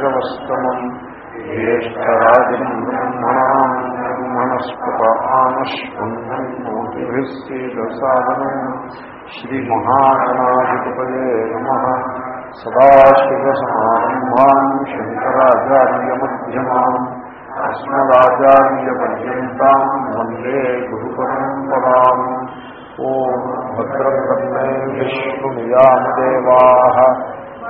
శ్రవస్తమం జ్యేష్టరాజం బ్రహ్మణాం బ్రహ్మణస్పత ఆనశ్వన్నం జ్యోతిభిస్సేదసాదనం శ్రీమహాగణాధిపతయే నమ. సదాశివసమారంభాన్ శంకరాచార్యమ్యమాన్ అస్మదాచార్యపర్యంతం వందే గురు పరంపరాం ఓం భద్రం విష్ణుయామదేవా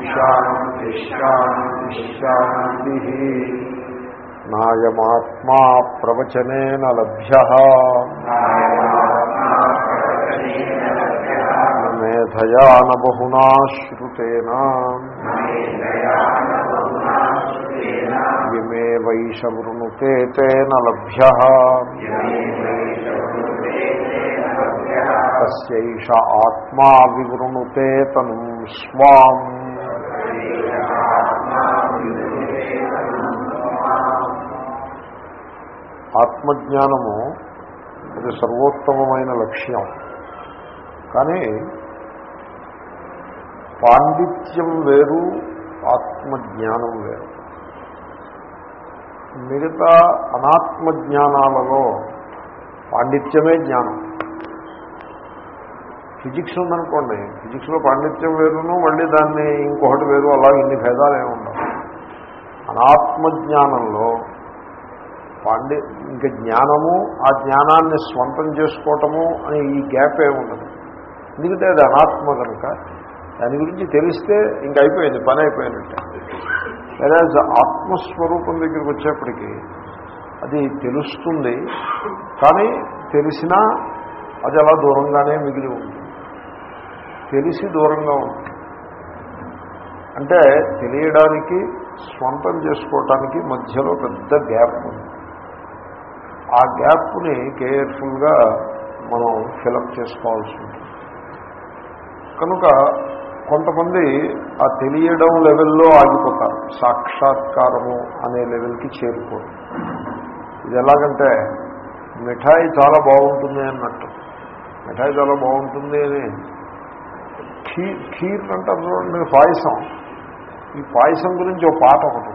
ॐ शान्तिश्शान्तिश्शान्तिः नायमात्मा प्रवचनेन लभ्यः न मेधया न बहुना श्रुतेन इमे वैष वृणुते तेन लभ्यः तस्यैष आत्मा विवृणुते तनुं स्वाम् ఆత్మజ్ఞానము అది సర్వోత్తమమైన లక్ష్యం. కానీ పాండిత్యం వేరు ఆత్మజ్ఞానం వేరు. మిగతా అనాత్మజ్ఞానాలలో పాండిత్యమే జ్ఞానం. ఫిజిక్స్ ఉందనుకోండి ఫిజిక్స్లో పాండిత్యం వేరును మళ్ళీ దాన్ని ఇంకొకటి వేరు అలా ఇన్ని భేదాలు ఏమి ఉండవు. అనాత్మజ్ఞానంలో పాండి ఇంకా జ్ఞానము ఆ జ్ఞానాన్ని స్వంతం చేసుకోవటము అని ఈ గ్యాప్ ఏముండదు ఎందుకంటే అది అనాత్మ కనుక దాని గురించి తెలిస్తే ఇంక అయిపోయింది పని అయిపోయినట్టే. లేదా ఆత్మస్వరూపం దగ్గరికి వచ్చేప్పటికీ అది తెలుస్తుంది కానీ తెలిసినా అది అలా దూరంగానే మిగిలి ఉంటుంది. తెలిసి దూరంగా ఉంటుంది. అంటే తెలియడానికి స్వంతం చేసుకోవటానికి మధ్యలో పెద్ద గ్యాప్ ఉంది. ఆ గ్యాప్ని కేర్ఫుల్గా మనం ఫిలప్ చేసుకోవాల్సి ఉంటుంది. కనుక కొంతమంది ఆ తెలియడం లెవెల్లో ఆగిపోతారు. సాక్షాత్కారము అనే లెవెల్కి చేరుకోరు. ఇది ఎలాగంటే మిఠాయి చాలా బాగుంటుంది అన్నట్టు. మిఠాయి చాలా బాగుంటుంది అని ఖీర్ ఖీర్ అంటారు చూడండి పాయసం. ఈ పాయసం గురించి ఒక పాట ఒకటి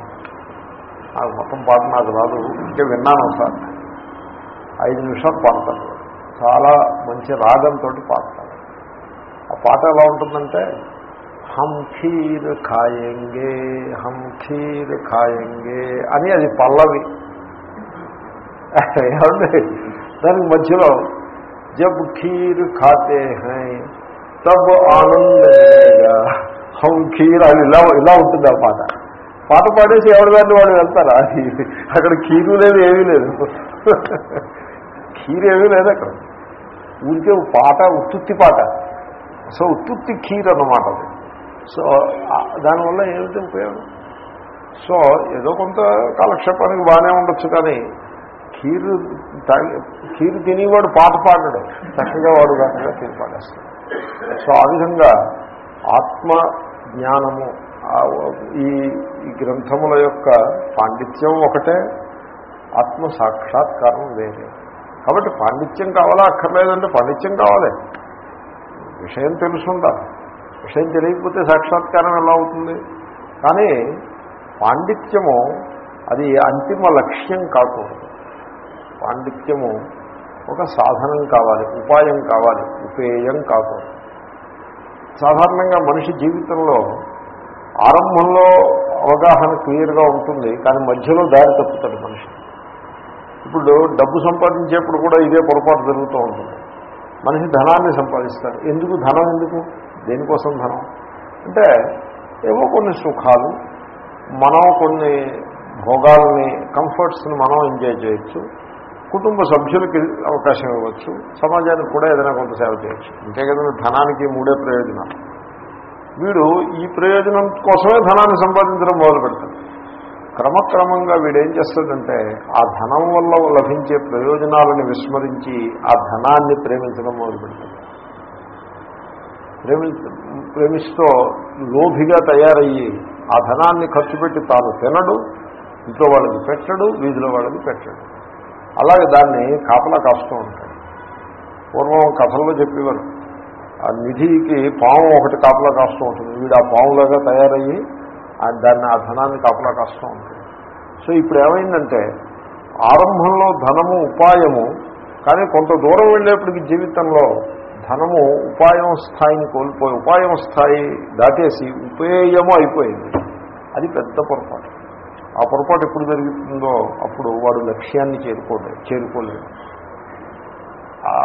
అది నాకు మొత్తం పాట నాకు రాదు. ఇంకే విన్నాను ఒకసారి. ఐదు నిమిషాలు పాడతారు. చాలా మంచి రాగంతో పాడతారు. ఆ పాట ఎలా ఉంటుందంటే హమ్ ఖీర్ ఖాయంగే హమ్ ఖీర్ ఖాయంగే అని అది పల్లవి. ఏమండి? దానికి మధ్యలో జబ్ ఖీర్ ఖాతే హై తబ్ ఆనంద హం హమ్ ఖీర్ అని ఇలా ఇలా ఉంటుంది ఆ పాట. పాట పాడేసి ఎవరి దాన్ని వాళ్ళు వెళ్తారా? అది అక్కడ ఖీరు లేదు ఏమీ లేదు. కీరు ఏమీ లేదు అక్కడ. ఊరికే పాట ఉత్తుత్తి పాట. సో ఉత్తుత్తి కీర్ అన్నమాట అది. సో దానివల్ల ఏమిటి ఉపయోగం? సో ఏదో కొంత కాలక్షేపానికి బాగానే ఉండొచ్చు కానీ కీరు కీరు తినేవాడు పాట పాడడు. చక్కగా వాడు కాకుండా కీరు పాడేస్తాడు. సో ఆ విధంగా ఆత్మ జ్ఞానము ఈ ఈ గ్రంథముల యొక్క పాండిత్యం ఒకటే ఆత్మ సాక్షాత్కారం వేరే. కాబట్టి పాండిత్యం కావాలా అక్కర్లేదంటే పాండిత్యం కావాలి. విషయం తెలుసుండాలి విషయం తెలియకపోతే సాక్షాత్కారం ఎలా అవుతుంది? కానీ పాండిత్యము అది అంతిమ లక్ష్యం కాకూడదు. పాండిత్యము ఒక సాధనం కావాలి ఉపాయం కావాలి ఉపేయం కాకూడదు. సాధారణంగా మనిషి జీవితంలో ఆరంభంలో అవగాహన క్లియర్గా ఉంటుంది కానీ మధ్యలో దారి తప్పుతాడు మనిషి. ఇప్పుడు డబ్బు సంపాదించేప్పుడు కూడా ఇదే పొరపాటు జరుగుతూ ఉంటుంది. మనిషి ధనాన్ని సంపాదిస్తాడు ఎందుకు? ధనం ఎందుకు? దేనికోసం ధనం? అంటే ఏవో కొన్ని సుఖాలు మనం కొన్ని భోగాల్ని కంఫర్ట్స్ని మనం ఎంజాయ్ చేయొచ్చు. కుటుంబ సభ్యులకి అవకాశం ఇవ్వచ్చు. సమాజానికి కూడా ఏదైనా కొంత సేవ చేయొచ్చు. అంతే కదా ధనానికి మూడే ప్రయోజనాలు. వీడు ఈ ప్రయోజనం కోసమే ధనాన్ని సంపాదించడం మొదలు పెడతాడు. క్రమక్రమంగా వీడేం చేస్తాడంటే ఆ ధనం వల్ల లభించే ప్రయోజనాలను విస్మరించి ఆ ధనాన్ని ప్రేమించడం మొదలుపెడతాడు ప్రేమి ప్రేమిస్తూ లోభిగా తయారయ్యి ఆ ధనాన్ని ఖర్చు పెట్టి తాను తినడు ఇంట్లో వాళ్ళకి పెట్టడు వీధిలో వాళ్ళకి పెట్టడు. అలాగే దాన్ని కాపలా కాస్తూ ఉంటాడు. పూర్వం కథల్లో చెప్పేవారు ఆ నిధికి పాము ఒకటి కాపలా కాస్తూ ఉంటుంది. వీడు ఆ పాములాగా తయారయ్యి ఆ దాన్ని ఆ ధనాన్ని కాపలా కాస్తూ ఉంటుంది. సో ఇప్పుడు ఏమైందంటే ఆరంభంలో ధనము ఉపాయము కానీ కొంత దూరం వెళ్ళేప్పటికి జీవితంలో ధనము ఉపాయం స్థాయిని కోల్పోయి ఉపాయం స్థాయి దాటేసి ఉపేయము అయిపోయింది. అది పెద్ద పొరపాటు. ఆ పొరపాటు ఎప్పుడు జరుగుతుందో అప్పుడు వాడు లక్ష్యాన్ని చేరుకోలేదు. చేరుకోలేడు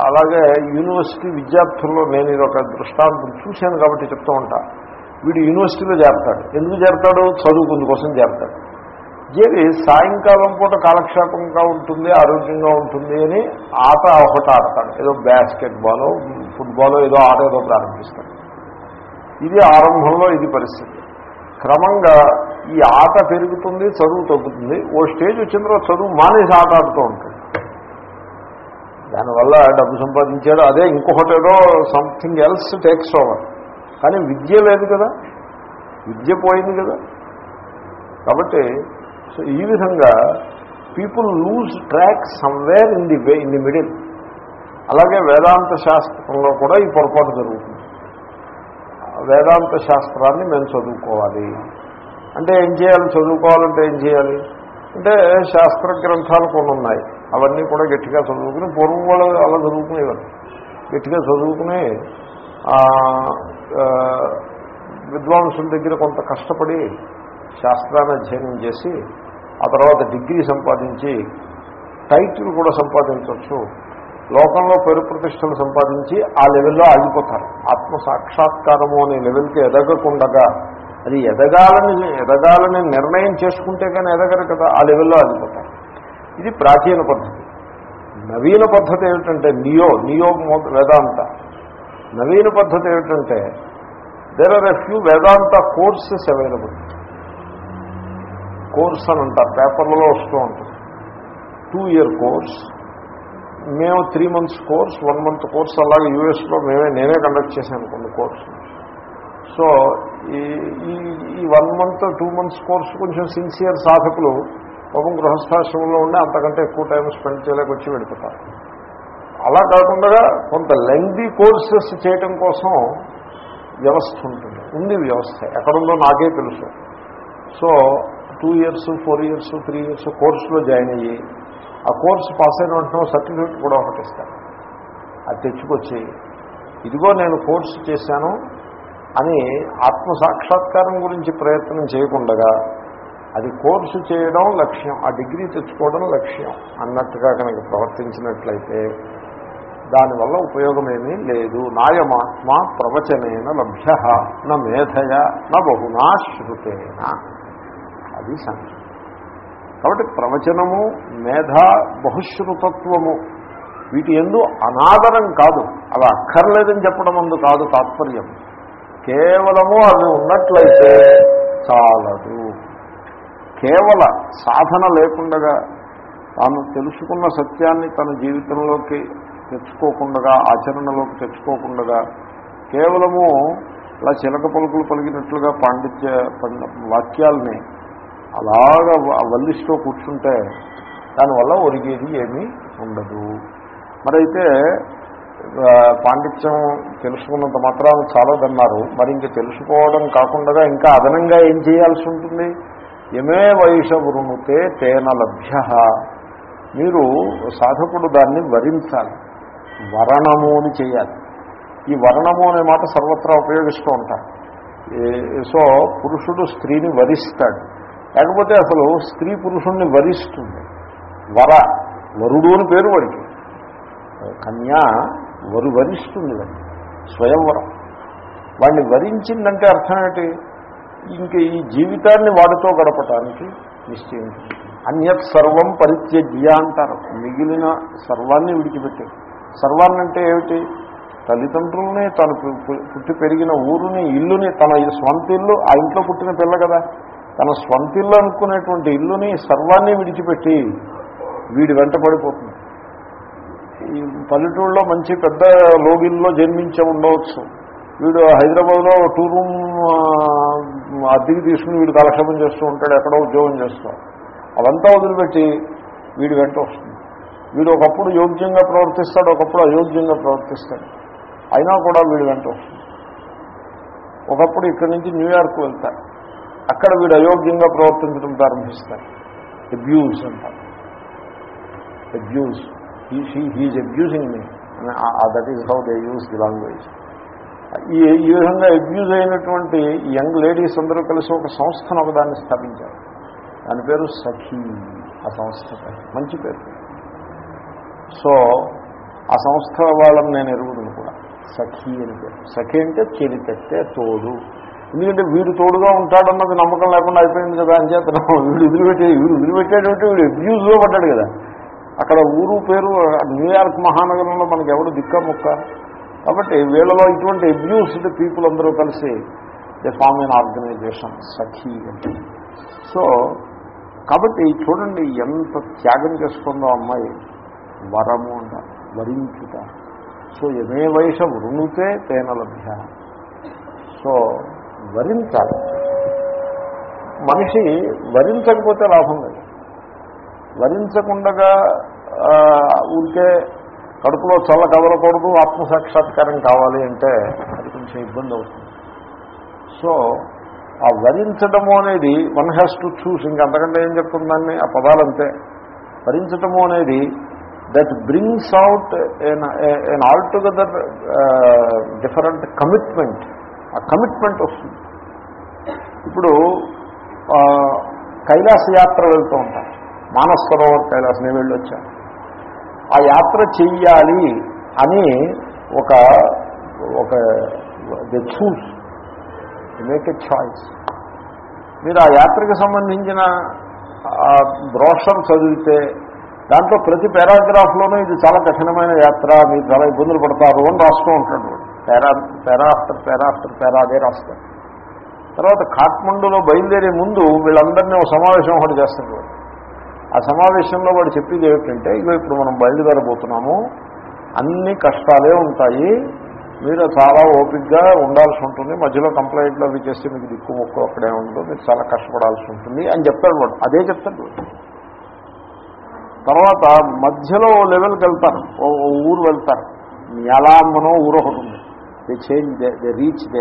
అలాగే యూనివర్సిటీ విద్యార్థుల్లో నేను ఇది ఒక దృష్టాంతం చూశాను కాబట్టి చెప్తూ ఉంటా. వీడు యూనివర్సిటీలో చేరతాడు. ఎందుకు చేరతాడు? చదువుకుంది కోసం చేరతాడు. చేరి సాయంకాలం పూట కాలక్షేపంగా ఉంటుంది ఆరోగ్యంగా ఉంటుంది అని ఆట ఒకటి ఆడతాడు ఏదో బాస్కెట్బాలో ఫుట్బాల్ ఫుట్బాలో ఏదో ఆట ఏదో ప్రారంభిస్తాడు. ఇది ఆరంభంలో ఇది పరిస్థితి. క్రమంగా ఈ ఆట పెరుగుతుంది చదువు తగ్గుతుంది. ఓ స్టేజ్ వచ్చిన తర్వాత చదువు మానేసి ఆట ఆడుతూ ఉంటాడు. దానివల్ల డబ్బు సంపాదించాడు. అదే ఇంకొకటి ఏదో సంథింగ్ ఎల్స్ టేక్స్ ఓవర్ కానీ విద్య లేదు కదా. విద్య పోయింది కదా. కాబట్టి సో ఈ విధంగా people lose track somewhere in the way in the middle అలాగే వేదాంత శాస్త్రంలో కూడా ఈ పొరపాటు జరుగుతుంది. వేదాంత శాస్త్రాన్ని మేము చదువుకోవాలి. అంటే ఏం చేయాలి? చదువుకోవాలంటే ఏం చేయాలి? అంటే శాస్త్ర గ్రంథాలు కొన్ని ఉన్నాయి అవన్నీ కూడా గట్టిగా చదువుకుని పూర్వం వాళ్ళు అలా చదువుకునేవారు. గట్టిగా చదువుకుని విద్వాంసుల దగ్గర కొంత కష్టపడి శాస్త్రాన్ని అధ్యయనం చేసి ఆ తర్వాత డిగ్రీ సంపాదించి టైటిల్ కూడా సంపాదించవచ్చు. లోకంలో పేరు ప్రతిష్టలు సంపాదించి ఆ లెవెల్లో ఆగిపోతారు. ఆత్మ సాక్షాత్కారము అనే లెవెల్కి ఎదగకుండగా అది ఎదగాలని ఎదగాలని నిర్ణయం చేసుకుంటే కానీ ఎదగరు కదా ఆ లెవెల్లో ఆగిపోతారు. ఇది ప్రాచీన పద్ధతి. నవీన పద్ధతి ఏమిటంటే నియో నియో వేదాంత. నవీన పద్ధతి ఏమిటంటే there are a few Vedanta courses available course అని అంటారు పేపర్లలో వస్తూ ఉంటుంది. టూ ఇయర్ కోర్స్ మేము three months course one month course అలాగే యూఎస్లో మేమే నేనే కండక్ట్ చేశాను కొన్ని కోర్సు సో ఈ ఈ one month two months course కొంచెం సిన్సియర్ సాధకులు పాపం గృహస్థాశ్రమంలో ఉండి అంతకంటే ఎక్కువ టైం స్పెండ్ చేయలేక వచ్చి వెళ్ళిపోతారు. అలా కాకుండా కొంత లెంగ్దీ కోర్సెస్ చేయటం కోసం వ్యవస్థ ఉంటుంది. ఉంది వ్యవస్థ. ఎక్కడుందో నాకే తెలుసు. So two years four years three years కోర్సులో జాయిన్ అయ్యి ఆ కోర్సు పాస్ అయిన వెంటనే సర్టిఫికేట్ కూడా ఒకటి ఇస్తారు అది తెచ్చుకొచ్చి ఇదిగో నేను కోర్సు చేశాను అని ఆత్మ సాక్షాత్కారం గురించి ప్రయత్నం చేయకుండగా అది కోర్సు చేయడం లక్ష్యం ఆ డిగ్రీ తెచ్చుకోవడం లక్ష్యం అన్నట్టుగా కనుక ప్రవర్తించినట్లయితే దానివల్ల ఉపయోగమేమీ లేదు. నాయమాత్మ ప్రవచనేన లభ్య నా మేధయ నా బహునా శృతేన. అది సంగతి. కాబట్టి ప్రవచనము మేధ బహుశ్రుతత్వము వీటి ఎందు అనాదరం కాదు. అవి అక్కర్లేదని చెప్పడం అందు కాదు తాత్పర్యం. కేవలము అవి ఉన్నట్లయితే చాలదు. కేవల సాధన లేకుండగా తాను తెలుసుకున్న సత్యాన్ని తన జీవితంలోకి తెచ్చుకోకుండా ఆచరణలోకి తెచ్చుకోకుండా కేవలము అలా చిలక పలుకులు పలికినట్లుగా పాండిత్య వాక్యాలని అలాగా వల్లిస్తూ కూర్చుంటే దానివల్ల ఒరిగేది ఏమీ ఉండదు. మరైతే పాండిత్యం తెలుసుకున్నంత మాత్రాన్ని చాలదన్నారు మరి ఇంక తెలుసుకోవడం కాకుండా ఇంకా అదనంగా ఏం చేయాల్సి ఉంటుంది? యమే వైష వృణుతే తేన లభ్య. మీరు సాధకుడు దాన్ని వరించాలి. వరణము అని చేయాలి. ఈ వరణము అనే మాట సర్వత్రా ఉపయోగిస్తూ ఉంటారు. సో పురుషుడు స్త్రీని వరిస్తాడు. లేకపోతే అసలు స్త్రీ పురుషుణ్ణి వరిస్తుంది. వర వరుడు అని పేరు వాడికి. కన్యా వరు వరిస్తుంది వాడిని స్వయంవరం వాడిని వరించిందంటే అర్థం ఏంటి? ఇంక ఈ జీవితాన్ని వాడితో గడపటానికి నిశ్చయించింది అన్యత్ సర్వం పరిత్యజ్య అంటారు. మిగిలిన సర్వాన్ని విడిచిపెట్టి. సర్వాన్నంటే ఏమిటి? తల్లిదండ్రుల్ని తను పుట్టి పెరిగిన ఊరుని ఇల్లుని తన స్వంత ఇల్లు ఆ ఇంట్లో పుట్టిన పిల్ల కదా. తన స్వంత ఇల్లు అనుకునేటువంటి ఇల్లుని సర్వాన్ని విడిచిపెట్టి వీడి వెంట పడిపోతుంది. ఈ పల్లెటూళ్ళలో మంచి పెద్ద లోగిల్లో జన్మించే ఉండవచ్చు. వీడు హైదరాబాద్లో టూ రూమ్ అద్దెకి తీసుకుని వీడు కాలక్షేపం చేస్తూ ఉంటాడు ఎక్కడో ఉద్యోగం చేస్తాడు. అవంతా వదిలిపెట్టి వీడు వెంట వస్తుంది. వీడు ఒకప్పుడు యోగ్యంగా ప్రవర్తిస్తాడు ఒకప్పుడు అయోగ్యంగా ప్రవర్తిస్తాడు. అయినా కూడా వీడు వెంట వస్తుంది. ఒకప్పుడు ఇక్కడి నుంచి న్యూయార్క్ వెళ్తారు. అక్కడ వీడు అయోగ్యంగా ప్రవర్తించడం ప్రారంభిస్తారు. అబ్యూజ్ అంటారు. Abuse. He's abusing me that is how they use the language ఈ ఈ విధంగా అబ్యూజ్ అయినటువంటి యంగ్ లేడీస్ అందరూ కలిసి ఒక సంస్థను ఒకదాన్ని స్థాపించారు. దాని పేరు సఖీ ఆ సంస్థ మంచి పేరు. సో ఆ సంస్థ వాళ్ళని నేను ఎరుగుదును కూడా. సఖీ అని పేరు. సఖీ అంటే చెలిపెట్టే తోడు. ఎందుకంటే వీడు తోడుగా ఉంటాడన్నది నమ్మకం లేకుండా అయిపోయింది కదా అని చేత వీడు వదిలిపెట్టే వీడు వదిలిపెట్టేటంటే వీడు అబ్యూజ్లో పడ్డాడు కదా. అక్కడ ఊరు పేరు న్యూయార్క్ మహానగరంలో మనకి ఎవరు దిక్క ముక్క కాబట్టి వీళ్ళలో ఇటువంటి అబ్యూస్డ్ పీపుల్ అందరూ కలిసి they form in organization Sakhi అంటే. సో కాబట్టి చూడండి ఎంత త్యాగం చేస్తుందో అమ్మాయి. వరము అంట వరించుట. సో ఎమే వయస వృణుతే తేన లభ్య. సో వరించాలి. మనిషి వరించకపోతే లాభం లేదు. వరించకుండగా ఊరికే కడుపులో చల్ల కదలకూడదు ఆత్మసాక్షాత్కారం కావాలి అంటే అది కొంచెం ఇబ్బంది అవుతుంది. సో ఆ వరించడము అనేది వన్ హ్యాస్ టు చూస్ ఇంకా అంతకంటే ఏం చెప్తుందాన్ని ఆ పదాలంతే. భరించటము అనేది that brings out an all together different commitment ఆ కమిట్మెంట్ వస్తుంది. ఇప్పుడు uh, కైలాస యాత్ర వెళ్తూ ఉంటాం. మానస్ సరోవర్ కైలాస నేను వెళ్ళొచ్చాను. ఆ యాత్ర చెయ్యాలి అని ఒక ఒక the choose make a choice మీరు ఆ యాత్రకు సంబంధించిన బ్రోషర్ చదివితే దాంట్లో ప్రతి పారాగ్రాఫ్లోనూ ఇది చాలా కఠినమైన యాత్ర మీరు చాలా ఇబ్బందులు పడతారు అని రాస్తూ ఉంటాడు వాడు. Para para after para after para అదే రాస్తాడు తర్వాత కాఠ్మండూలో బయలుదేరే ముందు వీళ్ళందరినీ ఒక సమావేశం ఒకటి చేస్తాడు వాడు. ఆ సమావేశంలో వాడు చెప్పేది ఏమిటంటే ఇగో ఇప్పుడు మనం బయలుదేరబోతున్నాము. అన్ని కష్టాలే ఉంటాయి. మీరు చాలా ఓపిక్గా ఉండాల్సి ఉంటుంది. మధ్యలో కంప్లైంట్లు అవి చేస్తే మీకు దిక్కు మొక్కు అక్కడే ఉండదు. మీరు చాలా కష్టపడాల్సి ఉంటుంది. అని చెప్తాడు వాడు. అదే చెప్తాడు. తర్వాత మధ్యలో ఓ లెవెల్కి వెళ్తారు. ఓ ఊరు వెళ్తారు. ఎలా ఊరు ఒకటి ఉంది. They change they they reach they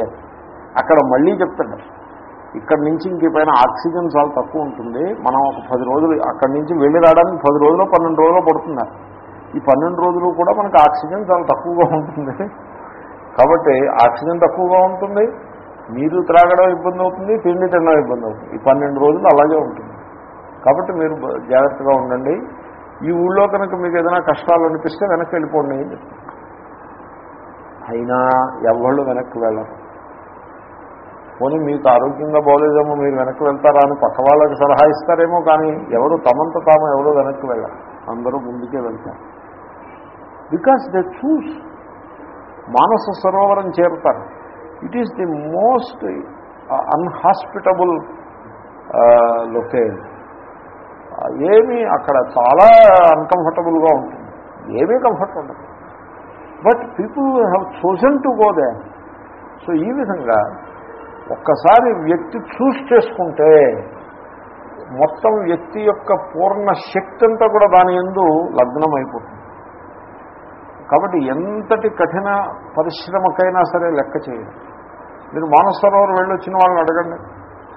అక్కడ మళ్ళీ చెప్తాడు. ఇక్కడి నుంచి ఇంక పైన ఆక్సిజన్ చాలా తక్కువ ఉంటుంది. మనం ఒక పది రోజులు అక్కడి నుంచి వెళ్ళి రావడానికి పది రోజులు పన్నెండు రోజులు పడుతుంది. ఈ పన్నెండు రోజులు కూడా మనకు ఆక్సిజన్ చాలా తక్కువగా ఉంటుంది. కాబట్టి ఆక్సిజన్ తక్కువగా ఉంటుంది నీరు త్రాగడం ఇబ్బంది అవుతుంది తిండి తినడం ఇబ్బంది అవుతుంది. ఈ పన్నెండు రోజులు అలాగే ఉంటుంది. కాబట్టి మీరు జాగ్రత్తగా ఉండండి. ఈ ఊళ్ళో కనుక మీకు ఏదైనా కష్టాలు అనిపిస్తే వెనక్కి వెళ్ళిపోండి అయినా ఎవళ్ళు వెనక్కి వెళ్ళరు. పోనీ మీకు ఆరోగ్యంగా బాగోలేదేమో మీరు వెనక్కి వెళ్తారా అని పక్క వాళ్ళకి సలహా ఇస్తారేమో కానీ ఎవరు తమంత తాము ఎవరు వెనక్కి వెళ్ళారు అందరూ ముందుకే వెళ్తారు. Because they choose Manasa Sarovaram చేరుతారు. It is the most inhospitable location ఏమీ అక్కడ చాలా అన్కంఫర్టబుల్గా ఉంటుంది. ఏమీ కంఫర్ట్ ఉండదు. But people have chosen to go there so ఈ విధంగా ఒక్కసారి వ్యక్తి చూస్ చేసుకుంటే మొత్తం వ్యక్తి యొక్క పూర్ణ శక్తి అంతా కూడా దాని ఎందు లగ్నం అయిపోతుంది కాబట్టి ఎంతటి కఠిన పరిశ్రమకైనా సరే లెక్క చేయండి. మీరు మానసరోవర్ వెళ్ళొచ్చిన వాళ్ళని అడగండి.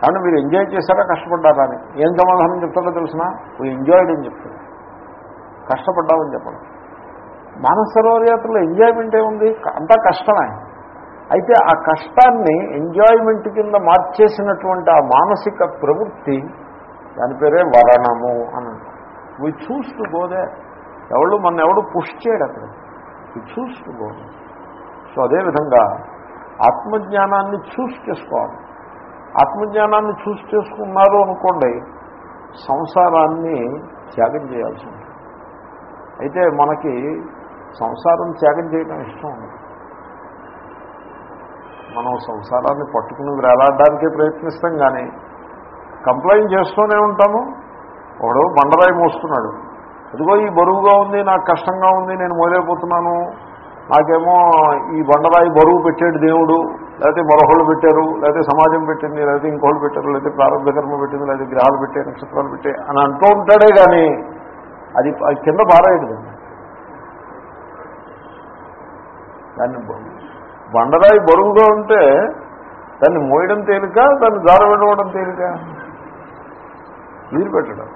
కానీ మీరు ఎంజాయ్ చేశారా కష్టపడ్డారా అని. ఏం సమాధానం చెప్తారో తెలిసిన? వీ ఎంజాయ్డ్ అని చెప్తారు. కష్టపడ్డామని చెప్పండి. మానసరోవర్ యాత్రలో ఎంజాయ్మెంట్ ఏముంది? అంతా కష్టమే. అయితే ఆ కష్టాన్ని ఎంజాయ్మెంట్ కింద మార్చేసినటువంటి ఆ మానసిక ప్రవృత్తి దాని పేరే వరణము అని అంటారు. వీ చూస్ టు గోదే ఎవడు మన ఎవడు పుష్ చేయడు అక్కడ. వి చూస్ టు సో అదేవిధంగా ఆత్మజ్ఞానాన్ని చూస్ చేసుకోవాలి. ఆత్మజ్ఞానాన్ని చూస్ చేసుకున్నారు అనుకోండి సంసారాన్ని త్యాగం చేయాల్సి ఉంటుంది. అయితే మనకి సంసారం త్యాగం చేయడం ఇష్టం ఉండదు. మనం సంసారాన్ని పట్టుకుని వేలాడడానికే ప్రయత్నిస్తాం కానీ కంప్లైంట్ చేస్తూనే ఉంటాము. ఒకడు బండరాయి మోస్తున్నాడు. అదిగో ఈ బరువుగా ఉంది నాకు కష్టంగా ఉంది నేను మోయలేకపోతున్నాను. నాకేమో ఈ బండరాయి బరువు పెట్టాడు దేవుడు లేకపోతే మరొకళ్ళు పెట్టారు లేకపోతే సమాజం పెట్టింది లేకపోతే ఇంకోళ్ళు పెట్టారు లేకపోతే ప్రారంభ కర్మ పెట్టింది లేకపోతే గ్రహాలు పెట్టాయి నక్షత్రాలు పెట్టాయి అని అంటూ ఉంటాడే కానీ అది అది కింద బారాయడు దాన్ని దాన్ని బండరాయి బరువుగా ఉంటే దాన్ని మోయడం తేలిక దాన్ని జార తేలిక? వీలు పెట్టడం.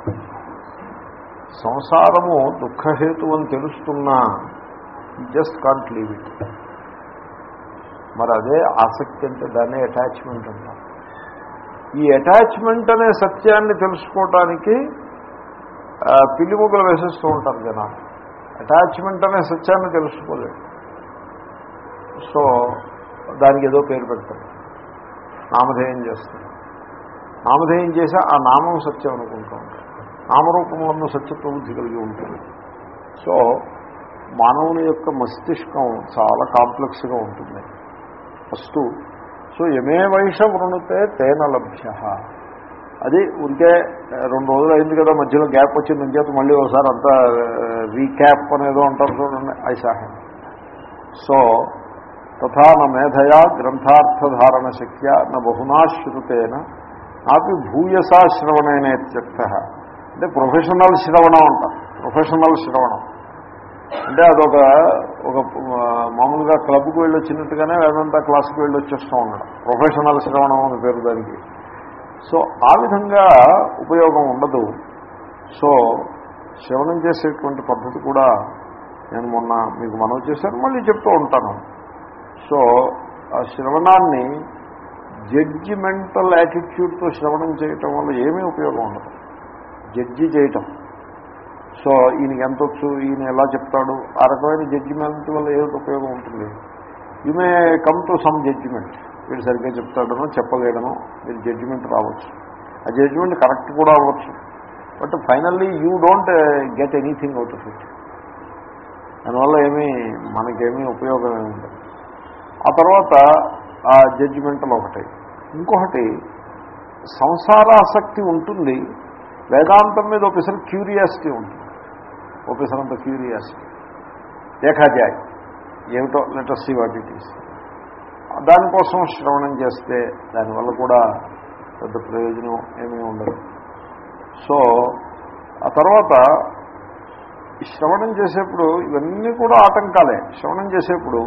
సంసారము దుఃఖహేతు అని తెలుస్తున్నా జస్ట్ కాంట్ లీవ్ ఇట్ మరి అదే ఆసక్తి అంటే దాన్నే అటాచ్మెంట్ అంటారు. ఈ అటాచ్మెంట్ అనే సత్యాన్ని తెలుసుకోవటానికి ఆ, వేసేస్తూ ఉంటారు జనాలు. అటాచ్మెంట్ అనే సత్యాన్ని తెలుసుకోలేదు సో దానికి ఏదో పేరు పెడతాం నామధేయం చేస్తారు. నామధేయం చేసి ఆ నామం సత్యం అనుకుంటూ ఉంటారు. నామరూపంలో సత్యత్వ బుద్ధి కలిగి ఉంటుంది సో మానవుని యొక్క మస్తిష్కం చాలా కాంప్లెక్స్గా ఉంటుంది. ఫస్ట్ సో ఎమే వైష వృణుతే తేన లభ్య. అది ఉంటే రెండు రోజులు అయింది కదా మధ్యలో గ్యాప్ వచ్చింది ఇంకేత మళ్ళీ ఒకసారి అంతా రీక్యాప్ అనేదో అంటారు చూడండి ఐసాహం సో తథా న మేధయా గ్రంథార్థధారణ శక్య న బహునా శ్రుతేన నాపి భూయసా శ్రవణేనేత్యర్థ అంటే ప్రొఫెషనల్ శ్రవణం అంటారు ప్రొఫెషనల్ శ్రవణం. అంటే అదొక ఒక మామూలుగా క్లబ్కి వెళ్ళి వచ్చినట్టుగానే వేదాంత క్లాస్కి వెళ్ళి వచ్చేస్తూ ఉండడం ప్రొఫెషనల్ శ్రవణం అని పేరు దానికి. సో ఆ విధంగా ఉపయోగం ఉండదు. సో శ్రవణం చేసేటువంటి పద్ధతి కూడా నేను మొన్న మీకు మనవి చేశాను. మళ్ళీ చెప్తూ ఉంటాను. సో ఆ శ్రవణాన్ని జడ్జిమెంటల్ యాటిట్యూడ్తో శ్రవణం చేయటం వల్ల ఏమీ ఉపయోగం ఉండదు. జడ్జి చేయటం. సో ఈయనకి ఎంత వచ్చు ఈయన ఎలా చెప్తాడు ఆ రకమైన జడ్జిమెంట్ వల్ల ఏదో ఉపయోగం ఉంటుంది? You may come to some judgement వీడు సరిగ్గా చెప్తాడనో చెప్పలేడనో మీరు జడ్జిమెంట్ రావచ్చు. ఆ జడ్జిమెంట్ కరెక్ట్ కూడా అవ్వచ్చు. But finally you don't get anything out of it దానివల్ల ఏమీ మనకేమీ ఉపయోగం ఏమి ఉండదు. ఆ తర్వాత ఆ జడ్జిమెంటల్ ఒకటి. ఇంకొకటి సంసార ఆసక్తి ఉంటుంది వేదాంతం మీద ఒకసారి క్యూరియాసిటీ ఉంటుంది. ఒకసారంత క్యూరియాసిటీ ఏకాధ్యాయ్. ఏమిటో let us see what it is దానికోసం శ్రవణం చేస్తే దానివల్ల కూడా పెద్ద ప్రయోజనం ఏమీ ఉండదు. సో ఆ తర్వాత శ్రవణం చేసేప్పుడు ఇవన్నీ కూడా ఆటంకాలే. శ్రవణం చేసేప్పుడు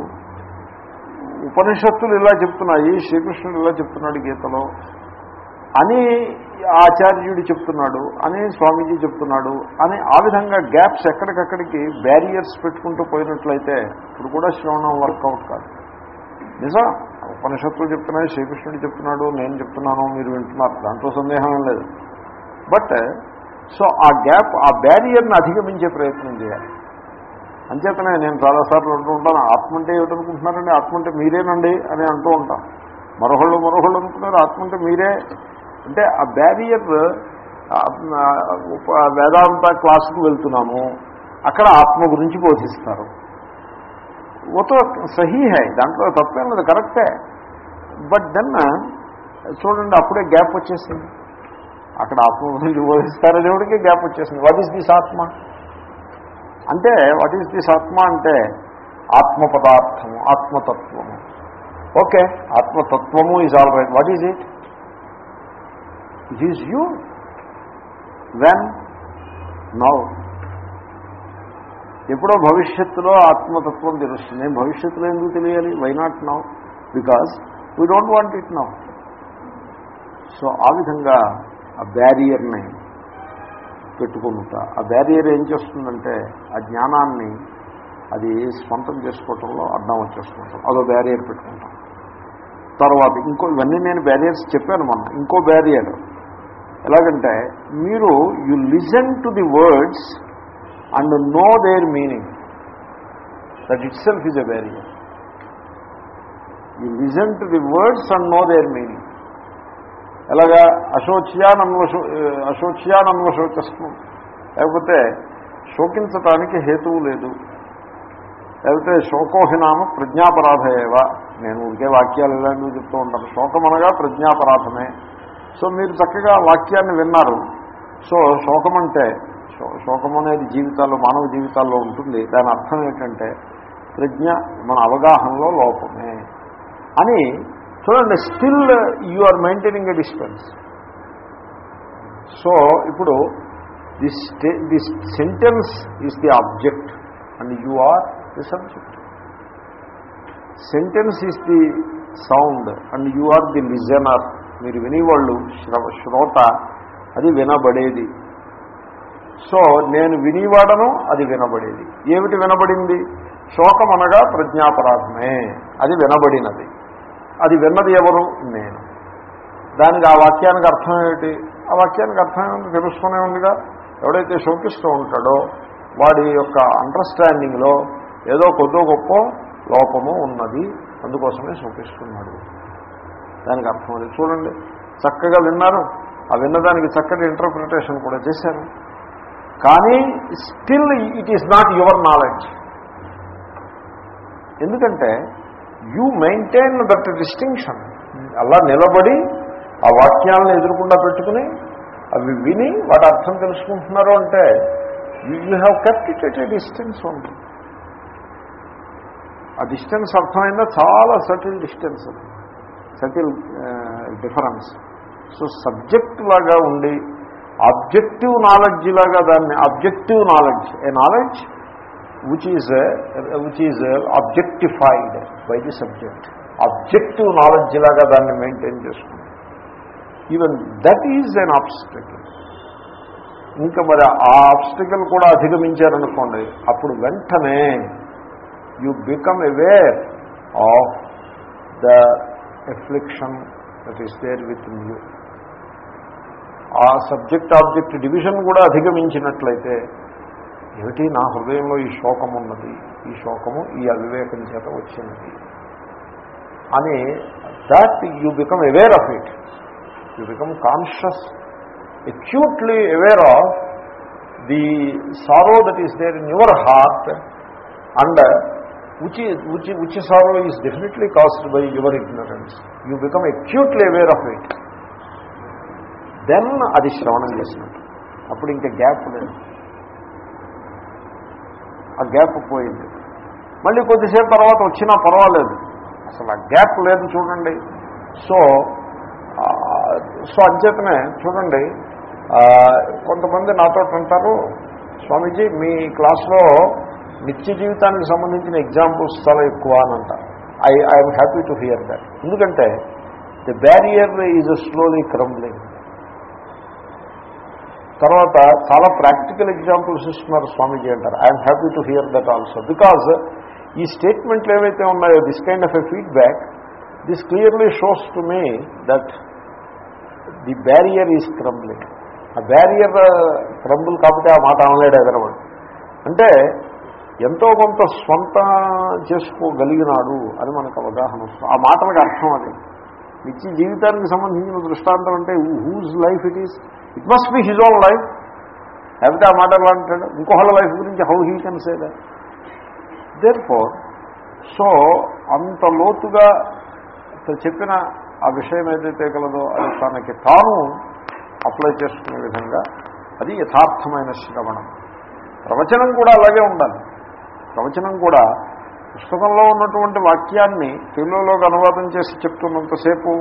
ఉపనిషత్తులు ఇలా చెప్తున్నాయి శ్రీకృష్ణుడు ఇలా చెప్తున్నాడు గీతలో. అని ఆచార్యుడు చెప్తున్నాడు అని స్వామీజీ చెప్తున్నాడు అని ఆ విధంగా గ్యాప్స్ ఎక్కడికక్కడికి బ్యారియర్స్ పెట్టుకుంటూ పోయినట్లయితే ఇప్పుడు కూడా శ్రవణం వర్కౌట్ కాదు. నిజం. ఉపనిషత్తులు చెప్తున్నాయి శ్రీకృష్ణుడు చెప్తున్నాడు నేను చెప్తున్నాను మీరు వింటున్నారు దాంట్లో సందేహం లేదు. బట్ సో ఆ గ్యాప్ ఆ బ్యారియర్ని అధిగమించే ప్రయత్నం చేయాలి. అంచేతనే నేను చాలాసార్లు అంటూ ఉంటాను ఆత్మ అంటే ఏమిటనుకుంటున్నారండి? ఆత్మ అంటే మీరేనండి అని అంటూ ఉంటాను మరొకళ్ళు మరొకళ్ళు అనుకుంటున్నారు ఆత్మ అంటే మీరే. అంటే ఆ బ్యారియర్ వేదాంత క్లాసుకు వెళ్తున్నాము అక్కడ ఆత్మ గురించి బోధిస్తారు. ఓతో సహీ హై దాంట్లో తప్పేం లేదు కరెక్టే. బట్ దెన్ చూడండి అప్పుడే గ్యాప్ వచ్చేసింది. అక్కడ ఆత్మ గురించి బోధిస్తారనేవాడికి గ్యాప్ వచ్చేసింది? వాట్ ఈస్ దిస్ ఆత్మ? అంటే వాట్ ఈస్ దిస్ ఆత్మ అంటే ఆత్మ పదార్థము ఆత్మతత్వము. Okay ఆత్మతత్వము is all right what is it it is you when now ఎప్పుడో భవిష్యత్తులో ఆత్మతత్వం తెలుస్తుంది. భవిష్యత్తులో ఎందుకు తెలియాలి? Why not now because we don't want it now so ఆ విధంగా ఆ బ్యారియర్ని పెట్టుకుంటా. ఆ బ్యారియర్ ఏం చేస్తుందంటే ఆ జ్ఞానాన్ని అది స్వంతం చేసుకోవటంలో అడ్డం వచ్చేసుకుంటాం అదో బ్యారియర్ పెట్టుకుంటాం. తర్వాత ఇంకో ఇవన్నీ నేను బ్యారియర్స్ చెప్పాను మొన్న. ఇంకో బ్యారియర్ ఎలాగంటే మీరు you listen to the words and know their meaning that itself is a barrier you listen to the words and know their meaning ఎలాగా? అశోచ్యానన్వశో అశోచ్యానన్వశోచస్వం లేకపోతే శోకించటానికి హేతువు లేదు. లేకపోతే శోకోహినామ ప్రజ్ఞాపరాధయేవా. నేను ఊరికే వాక్యాలు ఇలాంటివి చెప్తూ ఉంటాను. శోకం అనగా ప్రజ్ఞాపరాధమే. సో మీరు చక్కగా వాక్యాన్ని విన్నారు. సో శోకం అంటే శోకం అనేది జీవితాల్లో మానవ జీవితాల్లో ఉంటుంది. దాని అర్థం ఏంటంటే ప్రజ్ఞ మన అవగాహనలో లోపమే అని చూడండి still you are maintaining a distance so ఇప్పుడు this this sentence is the object and you are the subject sentence is the sound and you are the listener మీరు వినేవాళ్ళు శ్రోత అది వినబడేది. సో నేను వినివాడను అది వినబడేది. ఏమిటి వినబడింది? శోకం అనగా ప్రజ్ఞాపరాధమే అది వినబడినది. అది విన్నది ఎవరు? నేను. దానికి ఆ వాక్యానికి అర్థం ఏమిటి? ఆ వాక్యానికి అర్థం ఏమిటి? తెలుసుకునే ఉందిగా. ఎవడైతే శోకిస్తూ ఉంటాడో వాడి యొక్క అండర్స్టాండింగ్లో ఏదో కొద్దో గొప్ప లోపము ఉన్నది. అందుకోసమే శోకిస్తున్నాడు. దానికి అర్థం అది. చూడండి. చక్కగా విన్నారు. ఆ విన్నదానికి చక్కటి ఇంటర్ప్రిటేషన్ కూడా చేశారు. కానీ still it is not your knowledge ఎందుకంటే యూ మెయింటైన్ దట్ డిస్టింక్షన్. అలా నిలబడి ఆ వాక్యాలను ఎదురుకుండా పెట్టుకుని అవి విని వాటి అర్థం తెలుసుకుంటున్నారు అంటే you have kept it at a distance ఉంది ఆ డిస్టెన్స్ అర్థమైందా? చాలా subtle distance subtle difference. So subject లాగా ఉండి ఆబ్జెక్టివ్ నాలెడ్జ్ లాగా దాన్ని objective knowledge. A knowledge? Which is which is objectified by the subject objective knowledge లాగా దాన్ని మెయింటైన్ చేసుకుంది. Even that is an obstacle ఇంకా మరి ఆ ఆబ్స్టికల్ కూడా అధిగమించారనుకోండి అప్పుడు వెంటనే you become aware of the affliction that is there with you ఆ సబ్జెక్ట్ ఆబ్జెక్ట్ డివిజన్ కూడా అధిగమించినట్లయితే ఏమిటి? నా హృదయంలో ఈ శోకం ఉన్నది. ఈ శోకము ఈ అవివేకం చేత వచ్చింది అని that you become aware of it you become conscious acutely aware of the sorrow that is there in your heart and ఉచి ఉచి ఉచి sorrow is definitely caused by your ignorance you become acutely aware of it then అది శ్రవణం చేసినట్టు అప్పుడు ఇంకా gap లేదు. ఆ gap పోయింది. మళ్ళీ కొద్దిసేపు తర్వాత వచ్చినా పర్వాలేదు. అసలు ఆ గ్యాప్ లేదు చూడండి. సో సో అంచేతనే చూడండి కొంతమంది నాతో అంటారు స్వామీజీ మీ క్లాస్లో నిత్య జీవితానికి సంబంధించిన ఎగ్జాంపుల్స్ చాలా ఎక్కువ అని అంటారు I I'm happy to hear that ఎందుకంటే the barrier is slowly crumbling తర్వాత చాలా ప్రాక్టికల్ ఎగ్జాంపుల్స్ ఇస్తున్నారు స్వామీజీ అంటారు. I'm happy to hear that also because ఈ స్టేట్మెంట్లు ఏవైతే ఉన్నాయో this kind of a feedback this clearly shows to me that the barrier is crumbling ఆ బ్యారియర్ క్రంబుల్ కాకపోతే ఆ మాట అనలేడు ఎదరవాడు అంటే ఎంతో కొంత స్వంత చేసుకోగలిగినాడు అని మనకు అవగాహన వస్తుంది. ఆ మాటలకు అర్థం అది. నిత్య జీవితానికి సంబంధించిన దృష్టాంతం అంటే whose life it is it must be his own life లేకపోతే ఆ మాట ఎలా అంటాడు ఇంకోహళ్ళ లైఫ్ గురించి how he can say that therefore so అంత లోతుగా చెప్పిన ఆ విషయం ఏదైతే కలదో అది తనకి తాను అప్లై చేసుకునే విధంగా అది యథార్థమైన శ్రవణం. ప్రవచనం కూడా అలాగే ఉండాలి. ప్రవచనం కూడా పుస్తకంలో ఉన్నటువంటి వాక్యాన్ని తెలుగులోకి అనువాదం చేసి చెప్తున్నంతసేపు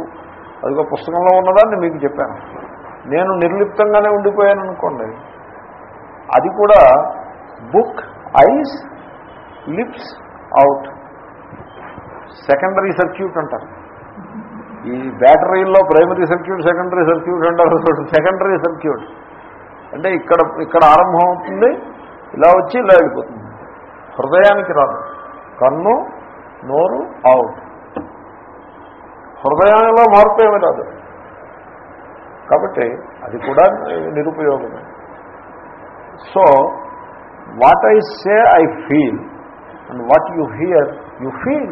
అదిగో పుస్తకంలో ఉన్నదాన్ని మీకు చెప్పాను. నేను నిర్లిప్తంగానే ఉండిపోయాను అనుకోండి. అది కూడా book ice lips out secondary circuit అంటారు. ఈ బ్యాటరీల్లో ప్రైమరీ సర్క్యూట్ సెకండరీ సర్క్యూట్ అంటారు సెకండరీ సర్క్యూట్ అంటే ఇక్కడ ఇక్కడ ఆరంభం అవుతుంది ఇలా వచ్చి ఇలా వెళ్ళిపోతుంది. హృదయానికి రాదు. కన్ను నోరు అవుట్ హృదయంలో మార్పు ఏమి రాదు. కాబట్టి అది కూడా నిరుపయోగమే. So what I say I feel and what you hear you feel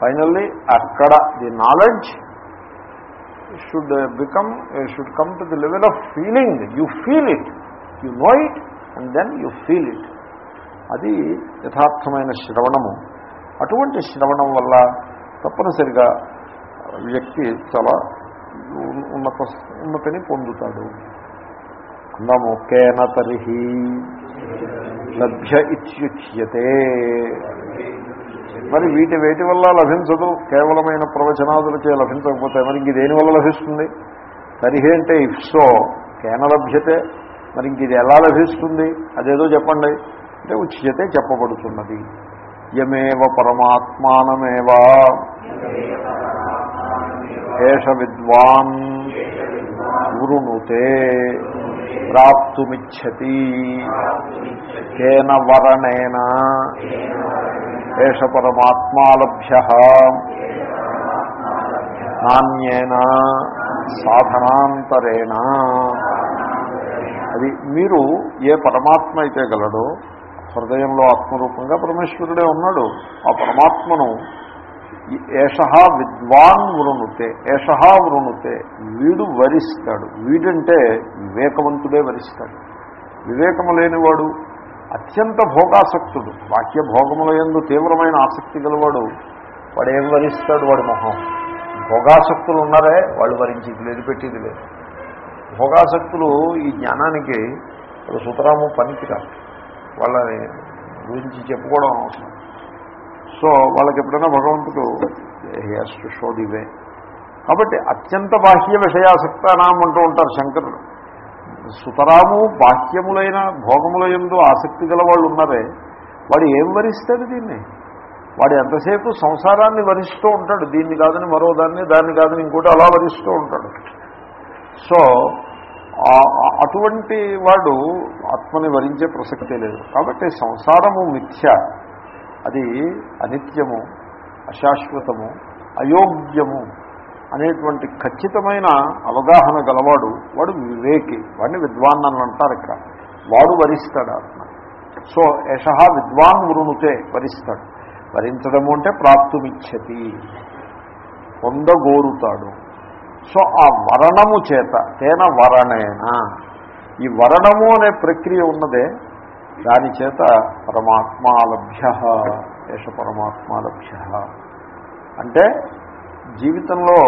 finally అక్కడ the knowledge should become should come to the level of feeling you feel it you know it and then you feel it అది యథార్థమైన శ్రవణము. అటువంటి శ్రవణం వల్ల తప్పనిసరిగా వ్యక్తి చాలా ఉన్నత ఉన్నతిని పొందుతాడు. అందాము కేన తరిహి లభ్య ఇత్యుచ్యతే. మరి వీటి వేటి వల్ల లభించదు? కేవలమైన ప్రవచనాదులకే లభించకపోతే మరి ఇంక దేని వల్ల లభిస్తుంది? తరిహి అంటే ఇఫ్సో కేన లభ్యతే మరి ఇంక ఇది ఎలా లభిస్తుంది? అదేదో చెప్పండి. అంటే ఉచ్యతే చెప్పబడుతున్నది. యమేవ పరమాత్మానమేవా? ఏష విద్వాన్ వృణుతే ప్రాప్తుమిచ్చతి. కేన వరణేన. ఏష పరమాత్మాలభ్య నాణ్యేన. సాధనాంతరేణ. అది మీరు ఏ పరమాత్మ అయితే గలడో హృదయంలో ఆత్మరూపంగా పరమేశ్వరుడే ఉన్నాడు. ఆ పరమాత్మను ఏష విద్వాన్ వృణుతే ఏష వృణుతే వీడు వరిస్తాడు. వీడంటే వివేకవంతుడే వరిస్తాడు. వివేకము లేనివాడు అత్యంత భోగాసక్తుడు. వాక్య భోగముల ఎందు తీవ్రమైన ఆసక్తి గలవాడు వాడు ఏం వరిస్తాడు? వాడి మొహం. భోగాసక్తులు ఉన్నారే వాళ్ళు వరించేది లేదు పెట్టేది లేదు. భోగాసక్తులు ఈ జ్ఞానానికి ఒక సుతరాము పనికిరాదు. వాళ్ళని గురించి చెప్పుకోవడం అవసరం. సో వాళ్ళకి ఎప్పుడైనా భగవంతుడు has to show the way కాబట్టి అత్యంత బాహ్య విషయాసక్తానాం అంటూ ఉంటారు శంకరుడు సుతరాము బాహ్యములైన భోగముల ఎందు ఆసక్తి గల వాళ్ళు ఉన్నారే వాడు ఏం వరిస్తాడు దీన్ని? వాడు ఎంతసేపు సంసారాన్ని వరిస్తూ ఉంటాడు దీన్ని కాదని మరో దాన్ని దాన్ని కాదని ఇంకోటి అలా వరిస్తూ ఉంటాడు. సో అటువంటి వాడు ఆత్మని వరించే ప్రసక్తే లేదు. కాబట్టి సంసారము మిథ్య. అది అనిత్యము అశాశ్వతము అయోగ్యము అనేటువంటి ఖచ్చితమైన అవగాహన గలవాడు వాడు వివేకి వాడిని విద్వాన్ అని అంటారు ఇక్కడ. వాడు వరిస్తాడు ఆత్మ. సో యశ విద్వాన్ వృణుతే వరిస్తాడు. వరించడము అంటే ప్రాప్తుమిచ్చతి పొందగోరుతాడు. సో ఆ వరణము చేత తేన వరణేన. ఈ వరణము అనే ప్రక్రియ ఉన్నదే దాని చేత పరమాత్మాలభ్య ఏష పరమాత్మాలభ్య. అంటే జీవితంలో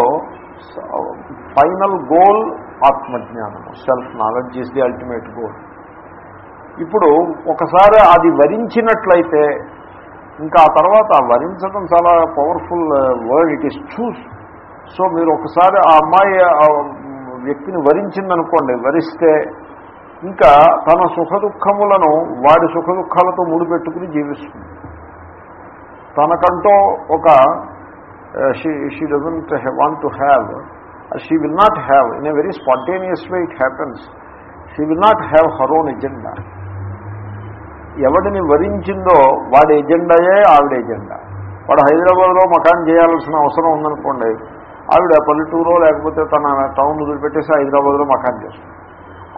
ఫైనల్ గోల్ ఆత్మజ్ఞానము self knowledge is the ultimate goal. ఇప్పుడు ఒకసారి అది వరించినట్లయితే ఇంకా ఆ తర్వాత వరించడం చాలా powerful word it is choose so మీరు ఒకసారి ఆ అమ్మాయి వ్యక్తిని వరించిందనుకోండి వరిస్తే ఇంకా తన సుఖ దుఃఖములను వాడి సుఖ దుఃఖాలతో ముడిపెట్టుకుని జీవిస్తుంది. తనకంటూ ఒక she doesn't want to have she will not have in a very spontaneous way it happens she will not have her own agenda ఎవడిని వరించిందో వాడి ఎజెండాయే ఆవిడ ఎజెండా. వాడు హైదరాబాద్లో మకాన్ చేయాల్సిన అవసరం ఉందనుకోండి ఆవిడ పల్లెటూరో లేకపోతే తన టౌన్ వదిలిపెట్టేసి హైదరాబాద్లో మకాన్ చేస్తుంది.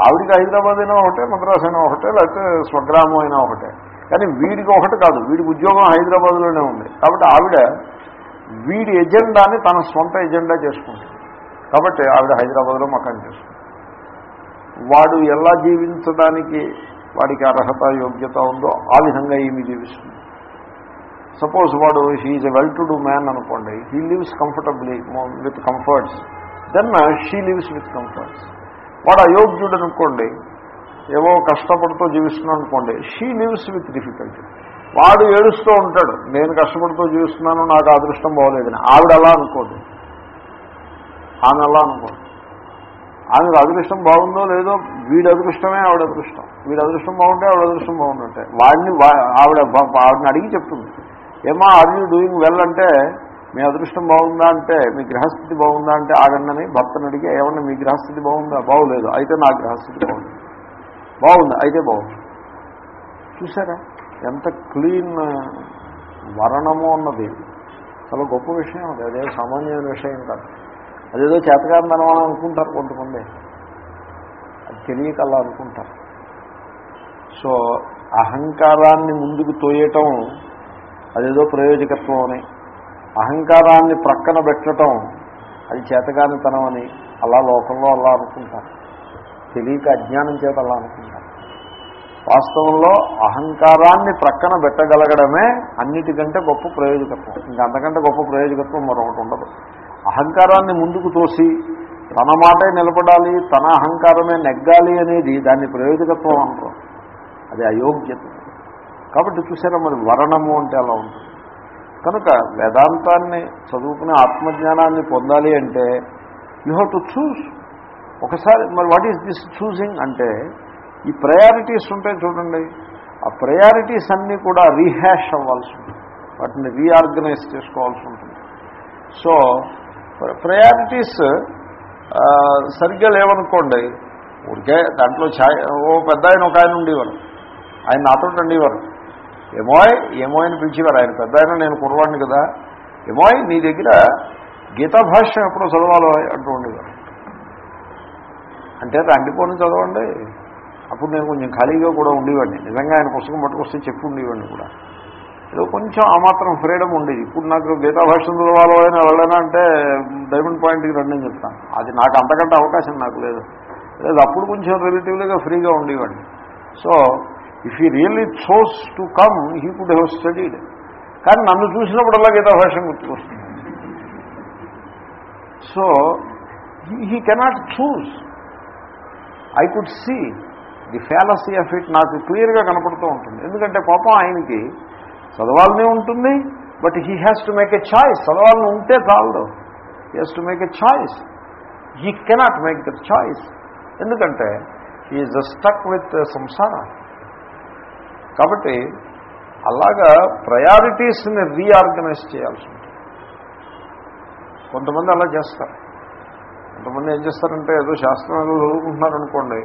ఆవిడికి హైదరాబాద్ అయినా ఒకటే మద్రాసు అయినా ఒకటే లేకపోతే స్వగ్రామం అయినా ఒకటే. కానీ వీడికి ఒకటి కాదు వీడికి ఉద్యోగం హైదరాబాద్లోనే ఉంది. కాబట్టి ఆవిడ వీడి ఎజెండాని తన సొంత ఎజెండా చేసుకుంటుంది కాబట్టి ఆవిడ హైదరాబాద్లో మకాన్ చేసుకుంటుంది వాడు ఎలా జీవించడానికి వాడికి అర్హత యోగ్యత ఉందో ఆ విధంగా ఏమి జీవిస్తుంది. సపోజ్ వాడు he's a well to do man అనుకోండి. He lives comfortably with comforts then she lives with comforts వాడు అయోగ్యుడు అనుకోండి ఏవో కష్టపడుతూ జీవిస్తున్నాను అనుకోండి షీ లివ్స్ విత్ డిఫికల్టీ. వాడు ఏడుస్తూ ఉంటాడు నేను కష్టపడుతూ జీవిస్తున్నాను నాకు అదృష్టం బాగోలేదని. ఆవిడ అలా అనుకోదు. ఆమె అలా అనుకోదు. ఆమెకు అదృష్టం బాగుందో లేదో వీడి అదృష్టమే ఆవిడ అదృష్టం. వీడి అదృష్టం బాగుంటే ఆవిడ అదృష్టం బాగుందంటే వాడిని ఆవిడ ఆవిడని అడిగి చెప్తుంది. ఏమా ఆర్ యూ డూయింగ్ వెల్ అంటే మీ అదృష్టం బాగుందా అంటే మీ గ్రహస్థితి బాగుందా అంటే ఆగండని భర్తను అడిగి ఏమన్నా మీ గ్రహస్థితి బాగుందా? బాగులేదు. అయితే నా గ్రహస్థితి బాగుంది. బాగుంది అయితే బాగుంది. చూసారా? ఎంత క్లీన్ వరణము అన్నది. చాలా గొప్ప విషయం అది. అదే సామాన్యమైన విషయం కాదు. అదేదో చేతకాందనం అని అనుకుంటారు కొంతమంది. అది తెలియక అలా అనుకుంటారు. సో అహంకారాన్ని ముందుకు తోయటం అదేదో ప్రయోజకత్వం అని. అహంకారాన్ని ప్రక్కన పెట్టడం అది చేతగానితనం అని అలా లోకంలో అలా అనుకుంటారు. తెలియక అజ్ఞానం చేత అలా అనుకుంటారు. వాస్తవంలో అహంకారాన్ని ప్రక్కన పెట్టగలగడమే అన్నిటికంటే గొప్ప ప్రయోజకత్వం. ఇంకా అంతకంటే గొప్ప ప్రయోజకత్వం మరొకటి ఉండదు. అహంకారాన్ని ముందుకు తోసి తన మాటే నిలబడాలి తన అహంకారమే నెగ్గాలి అనేది దాన్ని ప్రయోజకత్వం అంటారు అది అయోగ్యత. కాబట్టి చూసారా మరి వరణము అంటే అలా ఉంటుంది. కనుక వేదాంతాన్ని చదువుకునే ఆత్మజ్ఞానాన్ని పొందాలి అంటే యూ హ్యావ్ టు చూస్ ఒకసారి మరి వాట్ ఈస్ దిస్ చూసింగ్ అంటే ఈ ప్రయారిటీస్ ఉంటాయి చూడండి. ఆ ప్రయారిటీస్ అన్నీ కూడా రీహ్యాష్ అవ్వాల్సి ఉంటుంది. వాటిని రీఆర్గనైజ్ చేసుకోవాల్సి ఉంటుంది. సో ప్రయారిటీస్ సరిగ్గా లేవనుకోండి ఊరికే దాంట్లో ఛాయ్ ఓ పెద్ద ఆయన ఒక ఆయన ఉండేవారు. ఆయన నాతో ఉండేవారు. ఏమోయ్ ఏమో అని పిలిచేవారు. ఆయన పెద్ద ఆయన నేను కుర్రవాడిని కదా. ఏమోయ్ నీ దగ్గర గీతా భాష్యం ఎప్పుడో చదవాలో అంటూ ఉండేవారు. అంటే రండిపోని చదవండి. అప్పుడు నేను కొంచెం ఖాళీగా కూడా ఉండేవాడిని. నిజంగా ఆయన పుస్తకం పట్టుకొస్తే చెప్పి ఉండేవాడిని కూడా. ఏదో కొంచెం ఆ మాత్రం ఫ్రీడమ్ ఉండేది. ఇప్పుడు నాకు గీతా భాష్యం చదవాలో అని వెళ్ళనా అంటే డైమండ్ పాయింట్కి రండి అని చెప్తాను. అది నాకు అంతకంటే అవకాశం నాకు లేదు. లేదు అప్పుడు కొంచెం రిలేటివ్లీగా ఫ్రీగా ఉండేవాడిని. So if he really chose to come he could have studied కానీ నన్ను చూసినప్పుడల్లా గీతా భాష్యం గుర్తుకొస్తుంది. So he cannot choose I could see the fallacy of it నాకు క్లియర్గా కనపడుతూ ఉంటుంది. ఎందుకంటే పాపం ఆయనకి చదవాలనే ఉంటుంది but he has to make a choice చదవాలని ఉంటే చాలదు. He has to make a choice he cannot make the choice ఎందుకంటే ఈజ్ స్టక్ విత్ సంసారా కాబట్టి అలాగా ప్రయారిటీస్ని రీఆర్గనైజ్ చేయాల్సి ఉంటుంది. కొంతమంది అలా చేస్తారు. కొంతమంది ఏం చేస్తారంటే ఏదో శాస్త్రాలు చదువుకుంటున్నారనుకోండి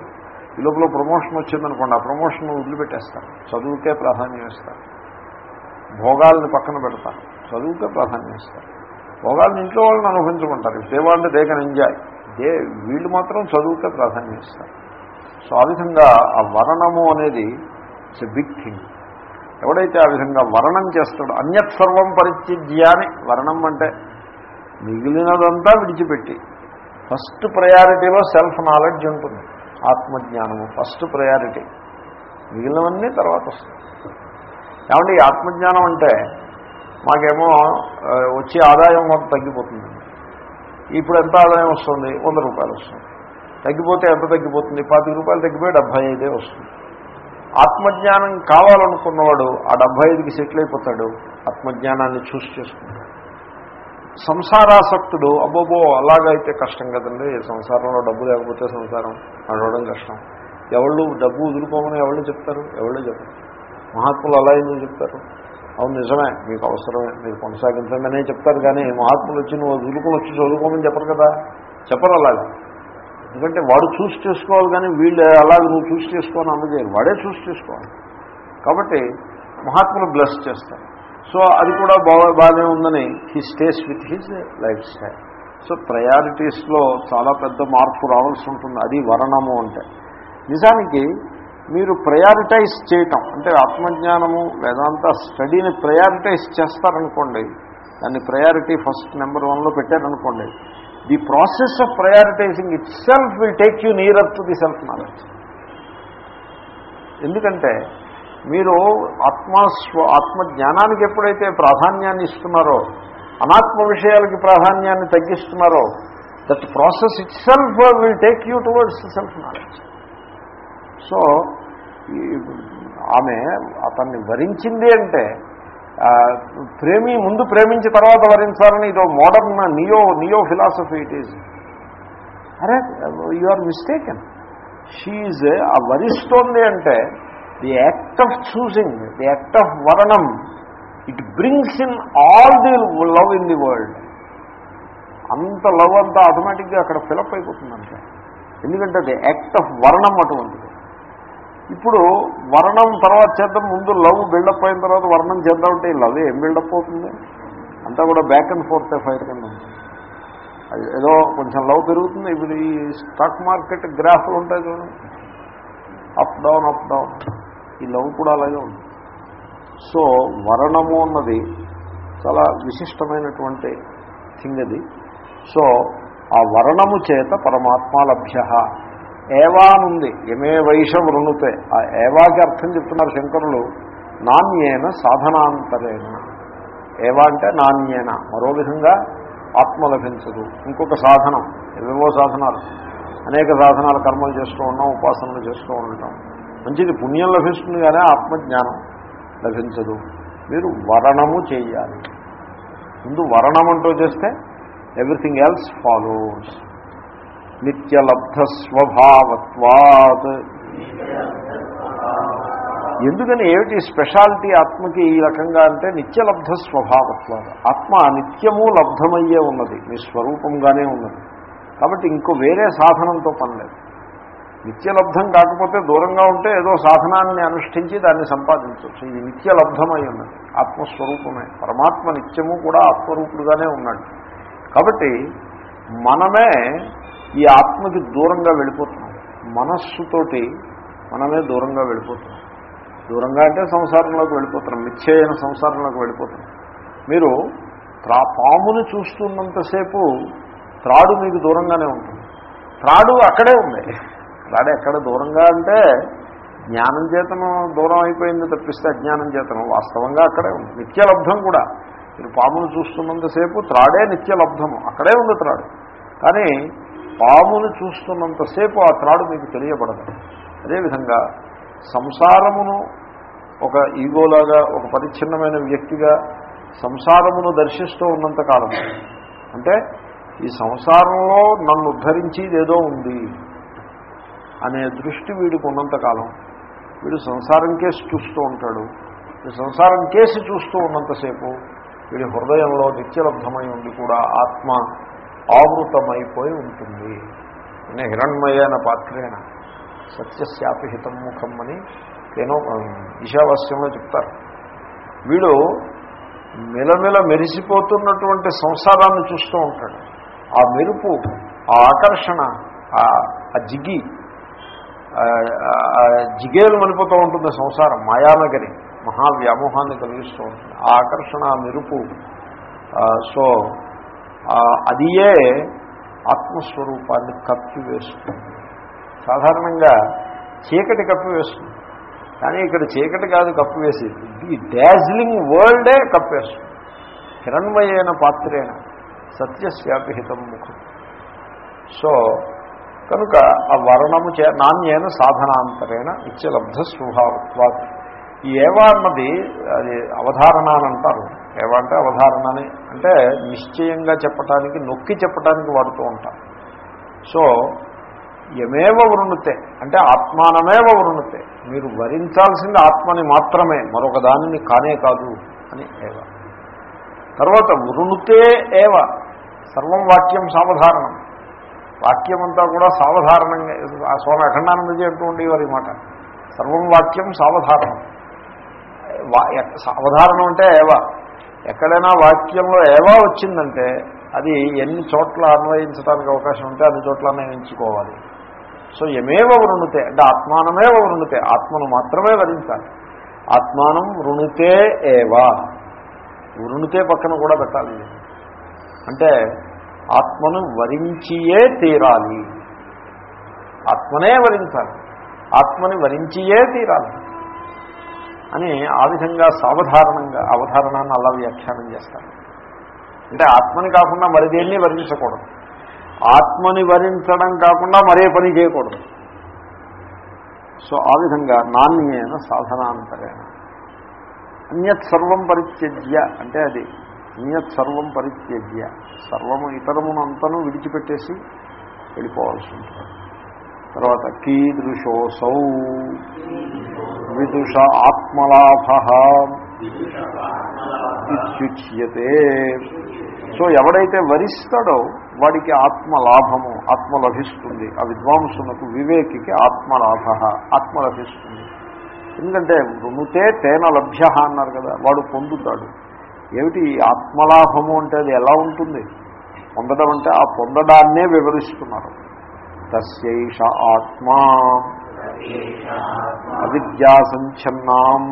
ఈ లోపల ప్రమోషన్ వచ్చిందనుకోండి ఆ ప్రమోషన్ వదిలిపెట్టేస్తారు. చదువుకే ప్రాధాన్యం ఇస్తారు. భోగాల్ని పక్కన పెడతారు. చదువుకే ప్రాధాన్యం ఇస్తారు. భోగాలను ఇంట్లో వాళ్ళని అనుభవించుకుంటారు దే వాళ్ళు దే కెన్ ఎంజాయ్ దే వీళ్ళు మాత్రం చదువుకే ప్రాధాన్యం ఇస్తారు. సో ఆ విధంగా ఆ వరణము అనేది ఇట్స్ ఎ బిగ్ థింగ్. ఎవడైతే ఆ విధంగా వర్ణం చేస్తాడో అన్యత్ సర్వం పరిత్యజ్యాని వర్ణం అంటే మిగిలినదంతా విడిచిపెట్టి. ఫస్ట్ ప్రయారిటీలో సెల్ఫ్ నాలెడ్జ్ ఉంటుంది ఆత్మజ్ఞానము. First priority. మిగిలినవన్నీ తర్వాత వస్తుంది ఏమంటే ఈ ఆత్మజ్ఞానం అంటే మాకేమో వచ్చే ఆదాయం కొంత తగ్గిపోతుంది. ఇప్పుడు ఎంత ఆదాయం వస్తుంది? వంద రూపాయలు వస్తుంది. తగ్గిపోతే ఎంత తగ్గిపోతుంది? పాతిక రూపాయలు తగ్గిపోయి డెబ్భై ఐదే వస్తుంది. ఆత్మజ్ఞానం కావాలనుకున్నవాడు ఆ డెబ్బై ఐదుకి సెటిల్ అయిపోతాడు. ఆత్మజ్ఞానాన్ని చూసి చేసుకుంటాడు. సంసారాసక్తుడు అబ్బోబో అలాగైతే కష్టం కదండి. సంసారంలో డబ్బు లేకపోతే సంసారం నడవడం కష్టం. ఎవళ్ళు డబ్బు వదులుకోమని ఎవళ్ళు చెప్తారు? ఎవళ్ళు చెప్తారు మహాత్ములు అలా ఎందుకు చెప్తారు? అవును నిజమే. మీకు అవసరమే. మీరు కొనసాగించండి అనే చెప్తారు కానీ మహాత్ములు వచ్చి నువ్వు వదులుకొని వచ్చి చదువుకోమని చెప్పరు కదా. చెప్పరు అలాగే. ఎందుకంటే వాడు చూసి చేసుకోవాలి కానీ వీళ్ళు అలాగే నువ్వు చూసి చేసుకోని అందజేయరు. వాడే చూసి చేసుకోవాలి. కాబట్టి మహాత్ములు బ్లెస్ చేస్తారు. సో అది కూడా బాగా బాగానే ఉందని he stays with his lifestyle so ప్రయారిటీస్లో చాలా పెద్ద మార్పు రావాల్సి ఉంటుంది. అది వరణము అంటే. నిజానికి మీరు ప్రయారిటైజ్ చేయటం అంటే ఆత్మజ్ఞానము వేదాంత స్టడీని ప్రయారిటైజ్ చేస్తారనుకోండి దాన్ని ప్రయారిటీ ఫస్ట్ నెంబర్ వన్లో పెట్టారనుకోండి the process of prioritizing itself will take you near to the self knowledge ఎందుకంటే మీరు ఆత్మస్వ ఆత్మజ్ఞానానికి ఎప్పుడైతే ప్రాధాన్యాన్ని ఇస్తున్నారో అనాత్మ విషయాలకి ప్రాధాన్యాన్ని తగ్గిస్తున్నారో that process itself will take you towards self knowledge so ఈ- ఆమె అతన్ని వరించింది అంటే ప్రేమి ముందు ప్రేమించి తర్వాత వరించాలని ఇదో modern neo neo philosophy it is అరే యు ఆర్ మిస్టేకెన్ షీఈ్ ఆ వరిస్తోంది అంటే the act of choosing the act of వరణం it brings in all the love in the world అంత లవ్ అంతా ఆటోమేటిక్గా అక్కడ ఫిలప్ అయిపోతుందంటే. ఎందుకంటే ది యాక్ట్ ఆఫ్ వరణం అటువంటిది. ఇప్పుడు వర్ణం తర్వాత చేద్దాం ముందు లవ్ బిల్డప్ అయిన తర్వాత వర్ణం చేద్దామంటే ఈ లవ్ ఏం బిల్డప్ అవుతుంది? అంతా కూడా బ్యాక్ అండ్ ఫోర్త్ ఫైర్ కింద అది ఏదో కొంచెం లవ్ పెరుగుతుంది ఇప్పుడు ఈ స్టాక్ మార్కెట్ గ్రాఫ్లు ఉంటాయి చూడండి అప్ డౌన్ అప్ డౌన్ ఈ లవ్ కూడా అలాగే ఉంది. సో వర్ణము అన్నది చాలా విశిష్టమైనటువంటి థింగ్ అది. సో ఆ వర్ణము చేత పరమాత్మ ఏవానుంది. ఏవా వైష వృణుతే ఆ ఏవాకి అర్థం చెప్తున్నారు శంకరులు. నాణ్యేన సాధనాంతరేణ. ఏవా అంటే నాణ్యేన. మరో విధంగా ఆత్మ లభించదు ఇంకొక సాధనం. ఏవేవో సాధనాలు. అనేక సాధనాలు కర్మలు చేస్తూ ఉన్నాం ఉపాసనలు చేస్తూ ఉండటం. మంచిది పుణ్యం లభిస్తుంది కానీ ఆత్మజ్ఞానం లభించదు. మీరు వరణము చేయాలి. ముందు వరణం అంటూ చేస్తే ఎవ్రీథింగ్ ఎల్స్ ఫాలోస్. నిత్యలబ్ధస్వభావత్వాత్. ఎందుకని ఏమిటి స్పెషాలిటీ ఆత్మకి ఈ రకంగా అంటే నిత్యలబ్ధ స్వభావత్వాలు ఆత్మ నిత్యము లబ్ధమయ్యే ఉన్నది మీ స్వరూపంగానే ఉన్నది. కాబట్టి ఇంకో వేరే సాధనంతో పనిలేదు నిత్యలబ్ధం కాకపోతే దూరంగా ఉంటే ఏదో సాధనాన్ని అనుష్ఠించి దాన్ని సంపాదించవచ్చు. ఇది నిత్యలబ్ధమై ఉన్నది ఆత్మస్వరూపమే. పరమాత్మ నిత్యము కూడా ఆత్మరూపుడుగానే ఉన్నాడు. కాబట్టి మనమే ఈ ఆత్మకి దూరంగా వెళ్ళిపోతున్నాం. మనస్సుతోటి మనమే దూరంగా వెళ్ళిపోతున్నాం. దూరంగా అంటే సంసారంలోకి వెళ్ళిపోతున్నాం. మిథ్య సంసారంలోకి వెళ్ళిపోతున్నాం. మీరు త్రా పాముని చూస్తున్నంతసేపు త్రాడు మీకు దూరంగానే ఉంటుంది. త్రాడు అక్కడే ఉంది. త్రాడు ఎక్కడ దూరంగా అంటే జ్ఞానం చేతనం దూరం అయిపోయింది తప్పిస్తే అజ్ఞానం చేతనం. వాస్తవంగా అక్కడే ఉంది. నిత్యలబ్ధం కూడా. మీరు పామును చూస్తున్నంతసేపు త్రాడే నిత్యలబ్ధము అక్కడే ఉంది త్రాడు. కానీ పామును చూస్తున్నంతసేపు ఆ త్రాడు మీకు తెలియబడదు. అదేవిధంగా సంసారమును ఒక ఈగోలాగా ఒక పరిచ్ఛిన్నమైన వ్యక్తిగా సంసారమును దర్శిస్తూ ఉన్నంత కాలం అంటే ఈ సంసారంలో నన్ను ఉద్ధరించేది ఏదో ఉంది అనే దృష్టి వీడికి ఉన్నంతకాలం వీడు సంసారం కేసు చూస్తూ ఉంటాడు. సంసారం కేసు చూస్తూ ఉన్నంతసేపు వీడి హృదయంలో నిత్యలబ్ధమై ఉండి కూడా ఆత్మ ఆవృతమైపోయి ఉంటుంది. అనే హిరణ్మయన పాత్రేణ సత్యశాపిహితం ముఖం అని ఏనో ఈశావాస్యంలో చెప్తారు. వీడు మెలమెల మెరిసిపోతున్నటువంటి సంసారాన్ని చూస్తూ ఉంటాడు. ఆ మెరుపు ఆ ఆకర్షణ ఆ జిగి జిగేలు మనిపోతూ ఉంటుంది సంసారం మాయానగరి మహావ్యామోహాన్ని కలిగిస్తూ ఉంటుంది. ఆ ఆకర్షణ ఆ మెరుపు సో అదియే ఆత్మస్వరూపాన్ని కప్పివేస్తుంది సాధారణంగా చీకటి కప్పివేస్తుంది కానీ ఇక్కడ చీకటి కాదు కప్పివేసేది ఈ డాజ్లింగ్ వరల్డే కప్పేస్తుంది హిరణ్మయైన పాత్రేణ సత్యశాపిహితం ముఖం. సో కనుక ఆ వర్ణము చే నాణ్యైన సాధనాంతరేణ ఇత్యలబ్ధ స్వభావత్వాత్. ఈ ఏవా అన్నది అది అవధారణ అని అంటారు ఏమంటే అవధారణని. అంటే నిశ్చయంగా చెప్పటానికి నొక్కి చెప్పటానికి వాడుతూ ఉంటారు సో యమేవ వృణుతే. అంటే ఆత్మానమేవ వృణుతే. మీరు వరించాల్సింది ఆత్మని మాత్రమే మరొక దానిని కానే కాదు అని ఏవ. తర్వాత వృణుతే ఏవ. సర్వం వాక్యం సావధారణం. వాక్యమంతా కూడా సావధారణంగా స్వామి అఖండానందజీ అంటూ ఉండేవారు మాట. సర్వం వాక్యం సావధారణం. సావధారణం అంటే ఏవా? ఎక్కడైనా వాక్యంలో ఏవా వచ్చిందంటే అది ఎన్ని చోట్ల అన్వయించడానికి అవకాశం ఉంటే అన్ని చోట్ల అన్వయించుకోవాలి. సో ఎమేవ వృణుతే అంటే ఆత్మానమేవ వృణుతే ఆత్మను మాత్రమే వరించాలి ఆత్మానం వృణుతే ఏవా? వృణుతే పక్కన కూడా పెట్టాలి. అంటే ఆత్మను వరించియే తీరాలి. ఆత్మనే వరించాలి. ఆత్మని వరించియే తీరాలి. అని ఆ విధంగా సావధారణంగా అవధారణాన్ని అలా వ్యాఖ్యానం చేస్తారు. అంటే ఆత్మని కాకుండా మరి దేన్ని వరించకూడదు. ఆత్మని వరించడం కాకుండా మరే పని చేయకూడదు. సో ఆ విధంగా నాణ్యమైన సాధనాంతరేణ. అన్యత్ సర్వం పరిత్యజ్య అంటే అది. అన్యత్ సర్వం పరిత్యజ్య. సర్వము ఇతరమునంతను విడిచిపెట్టేసి వెళ్ళిపోవాల్సి ఉంటుంది. తర్వాత కీదృశోసౌ. విదుష ఆత్మలాభ ఇత్యుచ్యతే. సో ఎవడైతే వరిస్తాడో వాడికి ఆత్మలాభము ఆత్మ లభిస్తుంది ఆ విద్వాంసునకు వివేకికి ఆత్మలాభ ఆత్మ లభిస్తుంది ఎందుకంటే వృణుతే తేన లభ్య అన్నారు కదా వాడు పొందుతాడు. ఏమిటి? ఆత్మలాభము అంటే అది ఎలా ఉంటుంది? పొందడం అంటే ఆ పొందడాన్నే వివరిస్తున్నారు. తస్యైష ఆత్మా అవిద్యా సంచన్నాం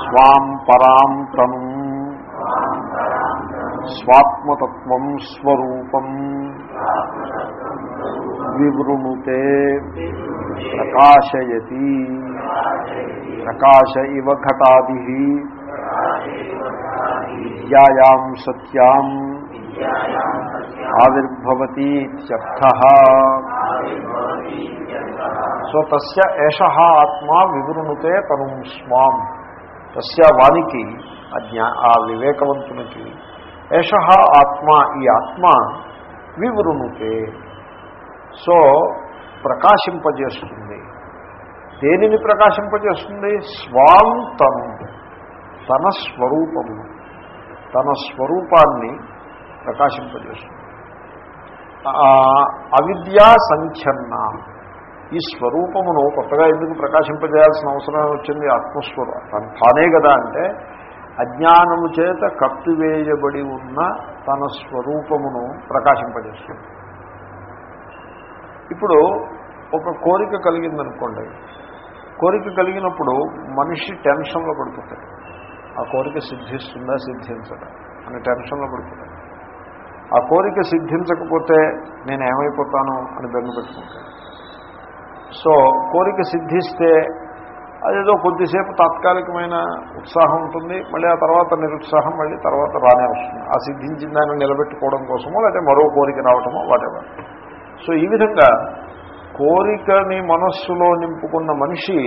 స్వాం పరాం తను స్వాత్మతత్వం స్వరూపం వివృణుతే ప్రకాశయతి ప్రకాశ ఇవ ఘటాది విద్యాయాం సత్యాం ఆవిర్భవతి సో తస్య ఏష ఆత్మా వివృణుతే తను స్వాం. తస్య వానికి ఆ ఆ వివేకవంతునికి ఏష ఆత్మ ఈ ఆత్మ వివృణుతే. సో ప్రకాశింపజేస్తుంది. దేనిని ప్రకాశింపజేస్తుంది? స్వాం తను తన స్వరూపము. తన స్వరూపాన్ని ప్రకాశింపజేస్తుంది. అవిద్యా సంఖ్యన్న ఈ స్వరూపమును కొత్తగా ఎందుకు ప్రకాశింపజేయాల్సిన అవసరం వచ్చింది ఆత్మస్వరూ తానే కదా అంటే అజ్ఞానము చేత కప్పివేయబడి ఉన్న తన స్వరూపమును ప్రకాశింపజేస్తుంది. ఇప్పుడు ఒక కోరిక కలిగిందనుకోండి. కోరిక కలిగినప్పుడు మనిషి టెన్షన్లో పడిపోతాడు. ఆ కోరిక సిద్ధిస్తుందా సిద్ధించదా అని టెన్షన్లో పడిపోతాడు. ఆ కోరిక సిద్ధించకపోతే నేను ఏమైపోతాను అని బెంగ సో కోరిక సిద్ధిస్తే అదేదో కొద్దిసేపు తాత్కాలికమైన ఉత్సాహం ఉంటుంది మళ్ళీ ఆ తర్వాత నిరుత్సాహం మళ్ళీ తర్వాత రానే వస్తుంది. ఆ సిద్ధించిన దాన్ని నిలబెట్టుకోవడం కోసమో లేకపోతే మరో కోరిక రావటమో వాటెవర్ సో ఈ విధంగా కోరికని మనస్సులో నింపుకున్న మనిషి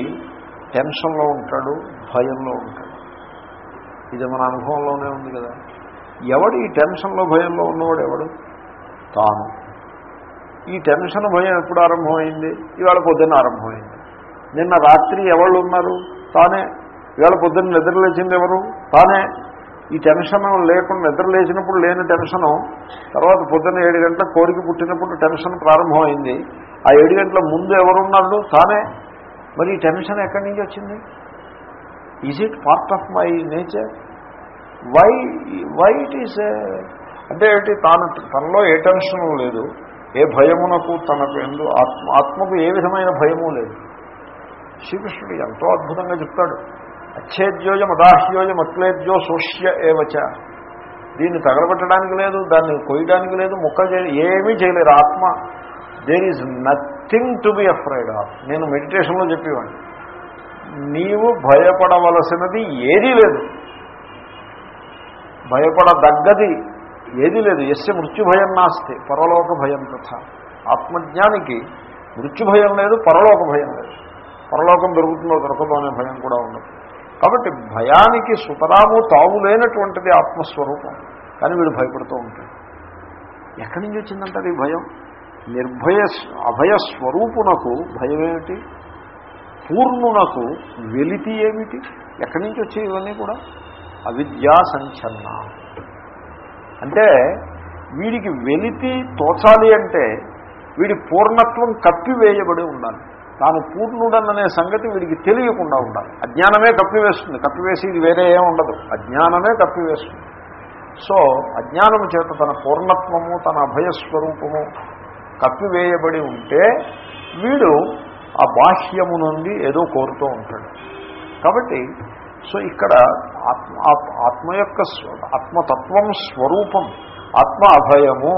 టెన్షన్లో ఉంటాడు భయంలో ఉంటాడు. ఇది మన అనుభవంలోనే ఉంది కదా. ఎవడు ఈ టెన్షన్లో భయంలో ఉన్నవాడు ఎవడు? తాను. ఈ టెన్షన్ భయం ఎప్పుడు ఆరంభమైంది? ఇవాళ పొద్దున్న ఆరంభమైంది. నిన్న రాత్రి ఎవళ్ళు ఉన్నారు? తానే. ఇవాళ పొద్దున్న నిద్రలేచింది ఎవరు? తానే. ఈ టెన్షన్ లేకుండా నిద్ర లేచినప్పుడు లేని టెన్షను తర్వాత పొద్దున్న ఏడు గంటల కోరిక పుట్టినప్పుడు టెన్షన్ ప్రారంభమైంది. ఆ ఏడు గంటల ముందు ఎవరున్నాడు తానే. మరి ఈ టెన్షన్ ఎక్కడి నుంచి వచ్చింది? Is it part of my nature why why it is అంటే ఏంటి తాను తనలో ఏ టెన్షన్ లేదు ఏ భయమునకు తనకు ఎందు ఆత్మ ఆత్మకు ఏ విధమైన భయము లేదు. శ్రీకృష్ణుడు ఎంతో అద్భుతంగా చెప్తాడు. అచ్చేద్యోజం అదాహ్యోజం అక్లేద్యో సోష్య ఏవచ. దీన్ని తగలబెట్టడానికి లేదు దాన్ని కొయ్యడానికి లేదు ముక్క ఏమీ చేయలేరు. ఆత్మ there is nothing to be afraid of నేను మెడిటేషన్లో చెప్పేవాడిని. నీవు భయపడవలసినది ఏదీ లేదు. భయపడదగ్గది ఏదీ లేదు. ఎస్య మృత్యుభయం నాస్తి. పరలోక భయం తథ ఆత్మజ్ఞానికి మృత్యుభయం లేదు పరలోక భయం లేదు. పరలోకం దొరుకుతుందో దొరకదో అనే భయం కూడా ఉండదు. కాబట్టి భయానికి సుతరాము తావు లేనటువంటిది ఆత్మస్వరూపం. కానీ వీడు భయపడుతూ ఉంటాడు. ఎక్కడి నుంచి వచ్చిందంటారు ఈ భయం? నిర్భయ అభయ స్వరూపునకు భయం ఏమిటి పూర్ణునకు వెలితి ఏమిటి? ఎక్కడి నుంచి వచ్చే ఇవన్నీ కూడా? అవిద్యా సంఛన్న అంటే వీడికి వెలితి తోచాలి అంటే వీడి పూర్ణత్వం కప్పివేయబడి ఉండాలి. తాను పూర్ణుడననే సంగతి వీడికి తెలియకుండా ఉండాలి. అజ్ఞానమే కప్పివేస్తుంది. కప్పివేసి ఇది వేరే ఏమి ఉండదు. అజ్ఞానమే కప్పివేస్తుంది. సో అజ్ఞానము చేత తన పూర్ణత్వము తన అభయస్వరూపము కప్పివేయబడి ఉంటే వీడు ఆ బాహ్యము నుండి ఏదో కోరుతూ ఉంటాడు. కాబట్టి సో ఇక్కడ ఆత్మ ఆత్మ యొక్క ఆత్మతత్వం స్వరూపం ఆత్మ అభయము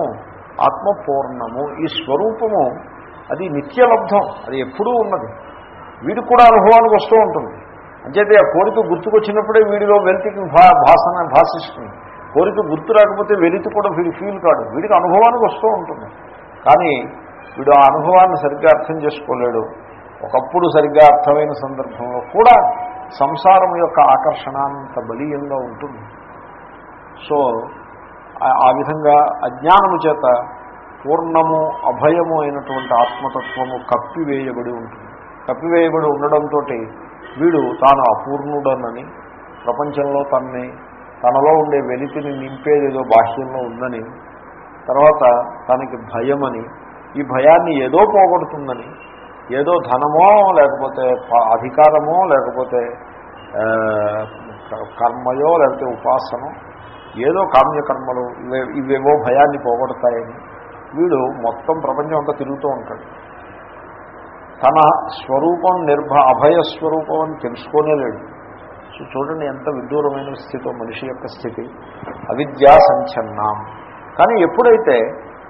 ఆత్మ పూర్ణము ఈ స్వరూపము అది నిత్యలబ్ధం అది ఎప్పుడూ ఉన్నది. వీడు కూడా అనుభవానికి వస్తూ ఉంటుంది. అంచేతే ఆ కోరిక గుర్తుకొచ్చినప్పుడే వీడిలో వెలితికి భా భాసన భాషిస్తుంది కోరిక గుర్తు రాకపోతే వెలితి కూడా వీడి ఫీల్ కాడు. వీడికి అనుభవానికి వస్తూ ఉంటుంది. కానీ వీడు ఆ అనుభవాన్ని సరిగ్గా అర్థం చేసుకోలేడు. ఒకప్పుడు సరిగ్గా అర్థమైన సందర్భంలో కూడా సంసారం యొక్క ఆకర్షణ అంత బలీయంగా ఉంటుంది. సో ఆ- విధంగా అజ్ఞానము చేత పూర్ణము అభయము అయినటువంటి ఆత్మతత్వము కప్పివేయబడి ఉంటుంది. కప్పివేయబడి ఉండడంతో వీడు తాను అపూర్ణుడనని ప్రపంచంలో తనని తనలో ఉండే వెలితిని నింపేదేదో బాహ్యంలో ఉందని తర్వాత తనకి భయమని ఈ భయాన్ని ఏదో పోగొడుతుందని ఏదో ధనమో లేకపోతే ప- అధికారమో లేకపోతే కర్మయో లేకపోతే ఉపాసనో ఏదో కామ్యకర్మలు ఇవే ఇవేవో భయాన్ని పోగొడతాయని వీడు మొత్తం ప్రపంచం అంతా తిరుగుతూ ఉంటాడు. తన స్వరూపం నిర్భ అభయ స్వరూపం అని తెలుసుకోనేలేడు సో చూడండి ఎంత విదూరమైన స్థితితో మనిషి యొక్క స్థితి. అవిద్యా సంచన్నాం కానీ ఎప్పుడైతే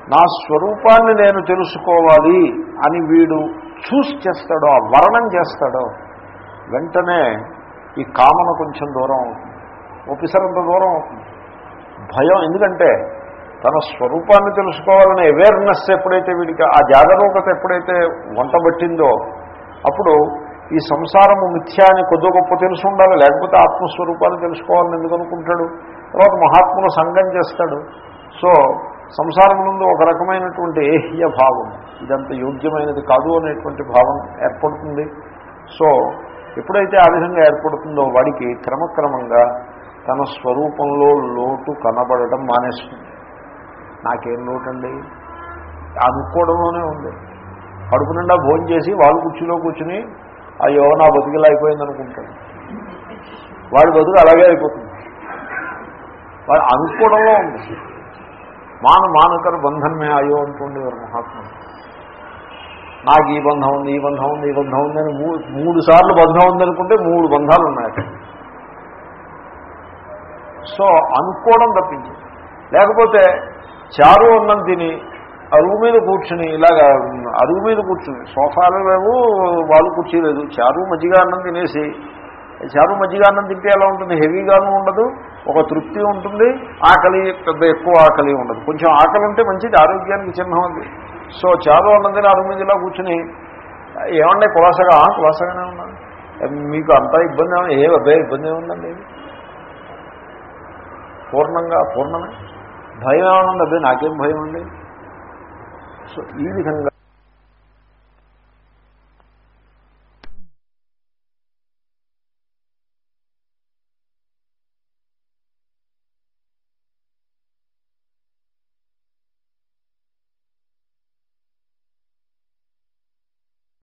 నా స్వరూపాన్ని నేను తెలుసుకోవాలి అని వీడు చూస్ చేస్తాడో ఆ వర్ణం చేస్తాడో వెంటనే ఈ కామన కొంచెం దూరం అవుతుంది. ఓ దూరం అవుతుంది. భయం ఎందుకంటే తన స్వరూపాన్ని తెలుసుకోవాలనే అవేర్నెస్ ఎప్పుడైతే వీడికి ఆ జాగరూకత ఎప్పుడైతే వంటబట్టిందో అప్పుడు ఈ సంసారము మిథ్యా అని కొద్ది గొప్ప తెలుసు ఉండాలి లేకపోతే ఆత్మస్వరూపాన్ని తెలుసుకోవాలని ఎందుకు అనుకుంటాడు? తర్వాత మహాత్ములు సంఘం చేస్తాడు. సో సంసారం ఒక రకమైనటువంటి ఏహ్య భావం. ఇదంత యోగ్యమైనది కాదు అనేటువంటి భావం ఏర్పడుతుంది. సో ఎప్పుడైతే ఆ విధంగా ఏర్పడుతుందో వాడికి క్రమక్రమంగా తన స్వరూపంలో లోటు కనబడటం మానేస్తుంది. నాకేం లోటండి? అనుకోవడంలోనే ఉంది. కడుపు నిండా భోజనం చేసి వాళ్ళు కుర్చీలో కూర్చుని అయ్యో నా బతికిలా అయిపోయింది అనుకుంటాడు వాడి బతుకు అలాగే అయిపోతుంది. వాడు అనుకోవడంలో ఉంది. మాన మానకర బంధనమే అయ్యో అంటుండేవారు మహాత్ముడు నాకు ఈ బంధం ఉంది ఈ బంధం ఉంది ఈ బంధం ఉంది అని మూడు మూడు సార్లు బంధం ఉందనుకుంటే మూడు బంధాలు ఉన్నాయి సో అనుకోవడం తప్పించి. లేకపోతే చారు అన్నం తిని అరుగు మీద కూర్చుని ఇలాగా అరుగు మీద కూర్చుని సోఫాలు లేవు వాళ్ళు కూర్చోలేదు చారు మజ్జిగ అన్నం తినేసి చారు మజ్జిగ అన్నం తింటే ఎలా ఉంటుంది? హెవీగాను ఉండదు ఒక తృప్తి ఉంటుంది ఆకలి పెద్ద ఎక్కువ ఆకలి ఉండదు. కొంచెం ఆకలి ఉంటే మంచిది ఆరోగ్యానికి చిహ్నం ఉంది సో చారు అన్నం తిని అరుగు కూర్చుని ఏమన్నా కులాసగా? కులాసగానే ఉన్నాను. మీకు అంతా ఇబ్బంది ఏమన్నా? ఏ అబ్బాయి ఇబ్బంది ఏముందండి? పూర్ణంగా పూర్ణమే? భయం ఏమన్నా అబ్బాయి నాకేం భయం ఉంది సో ఈ విధంగా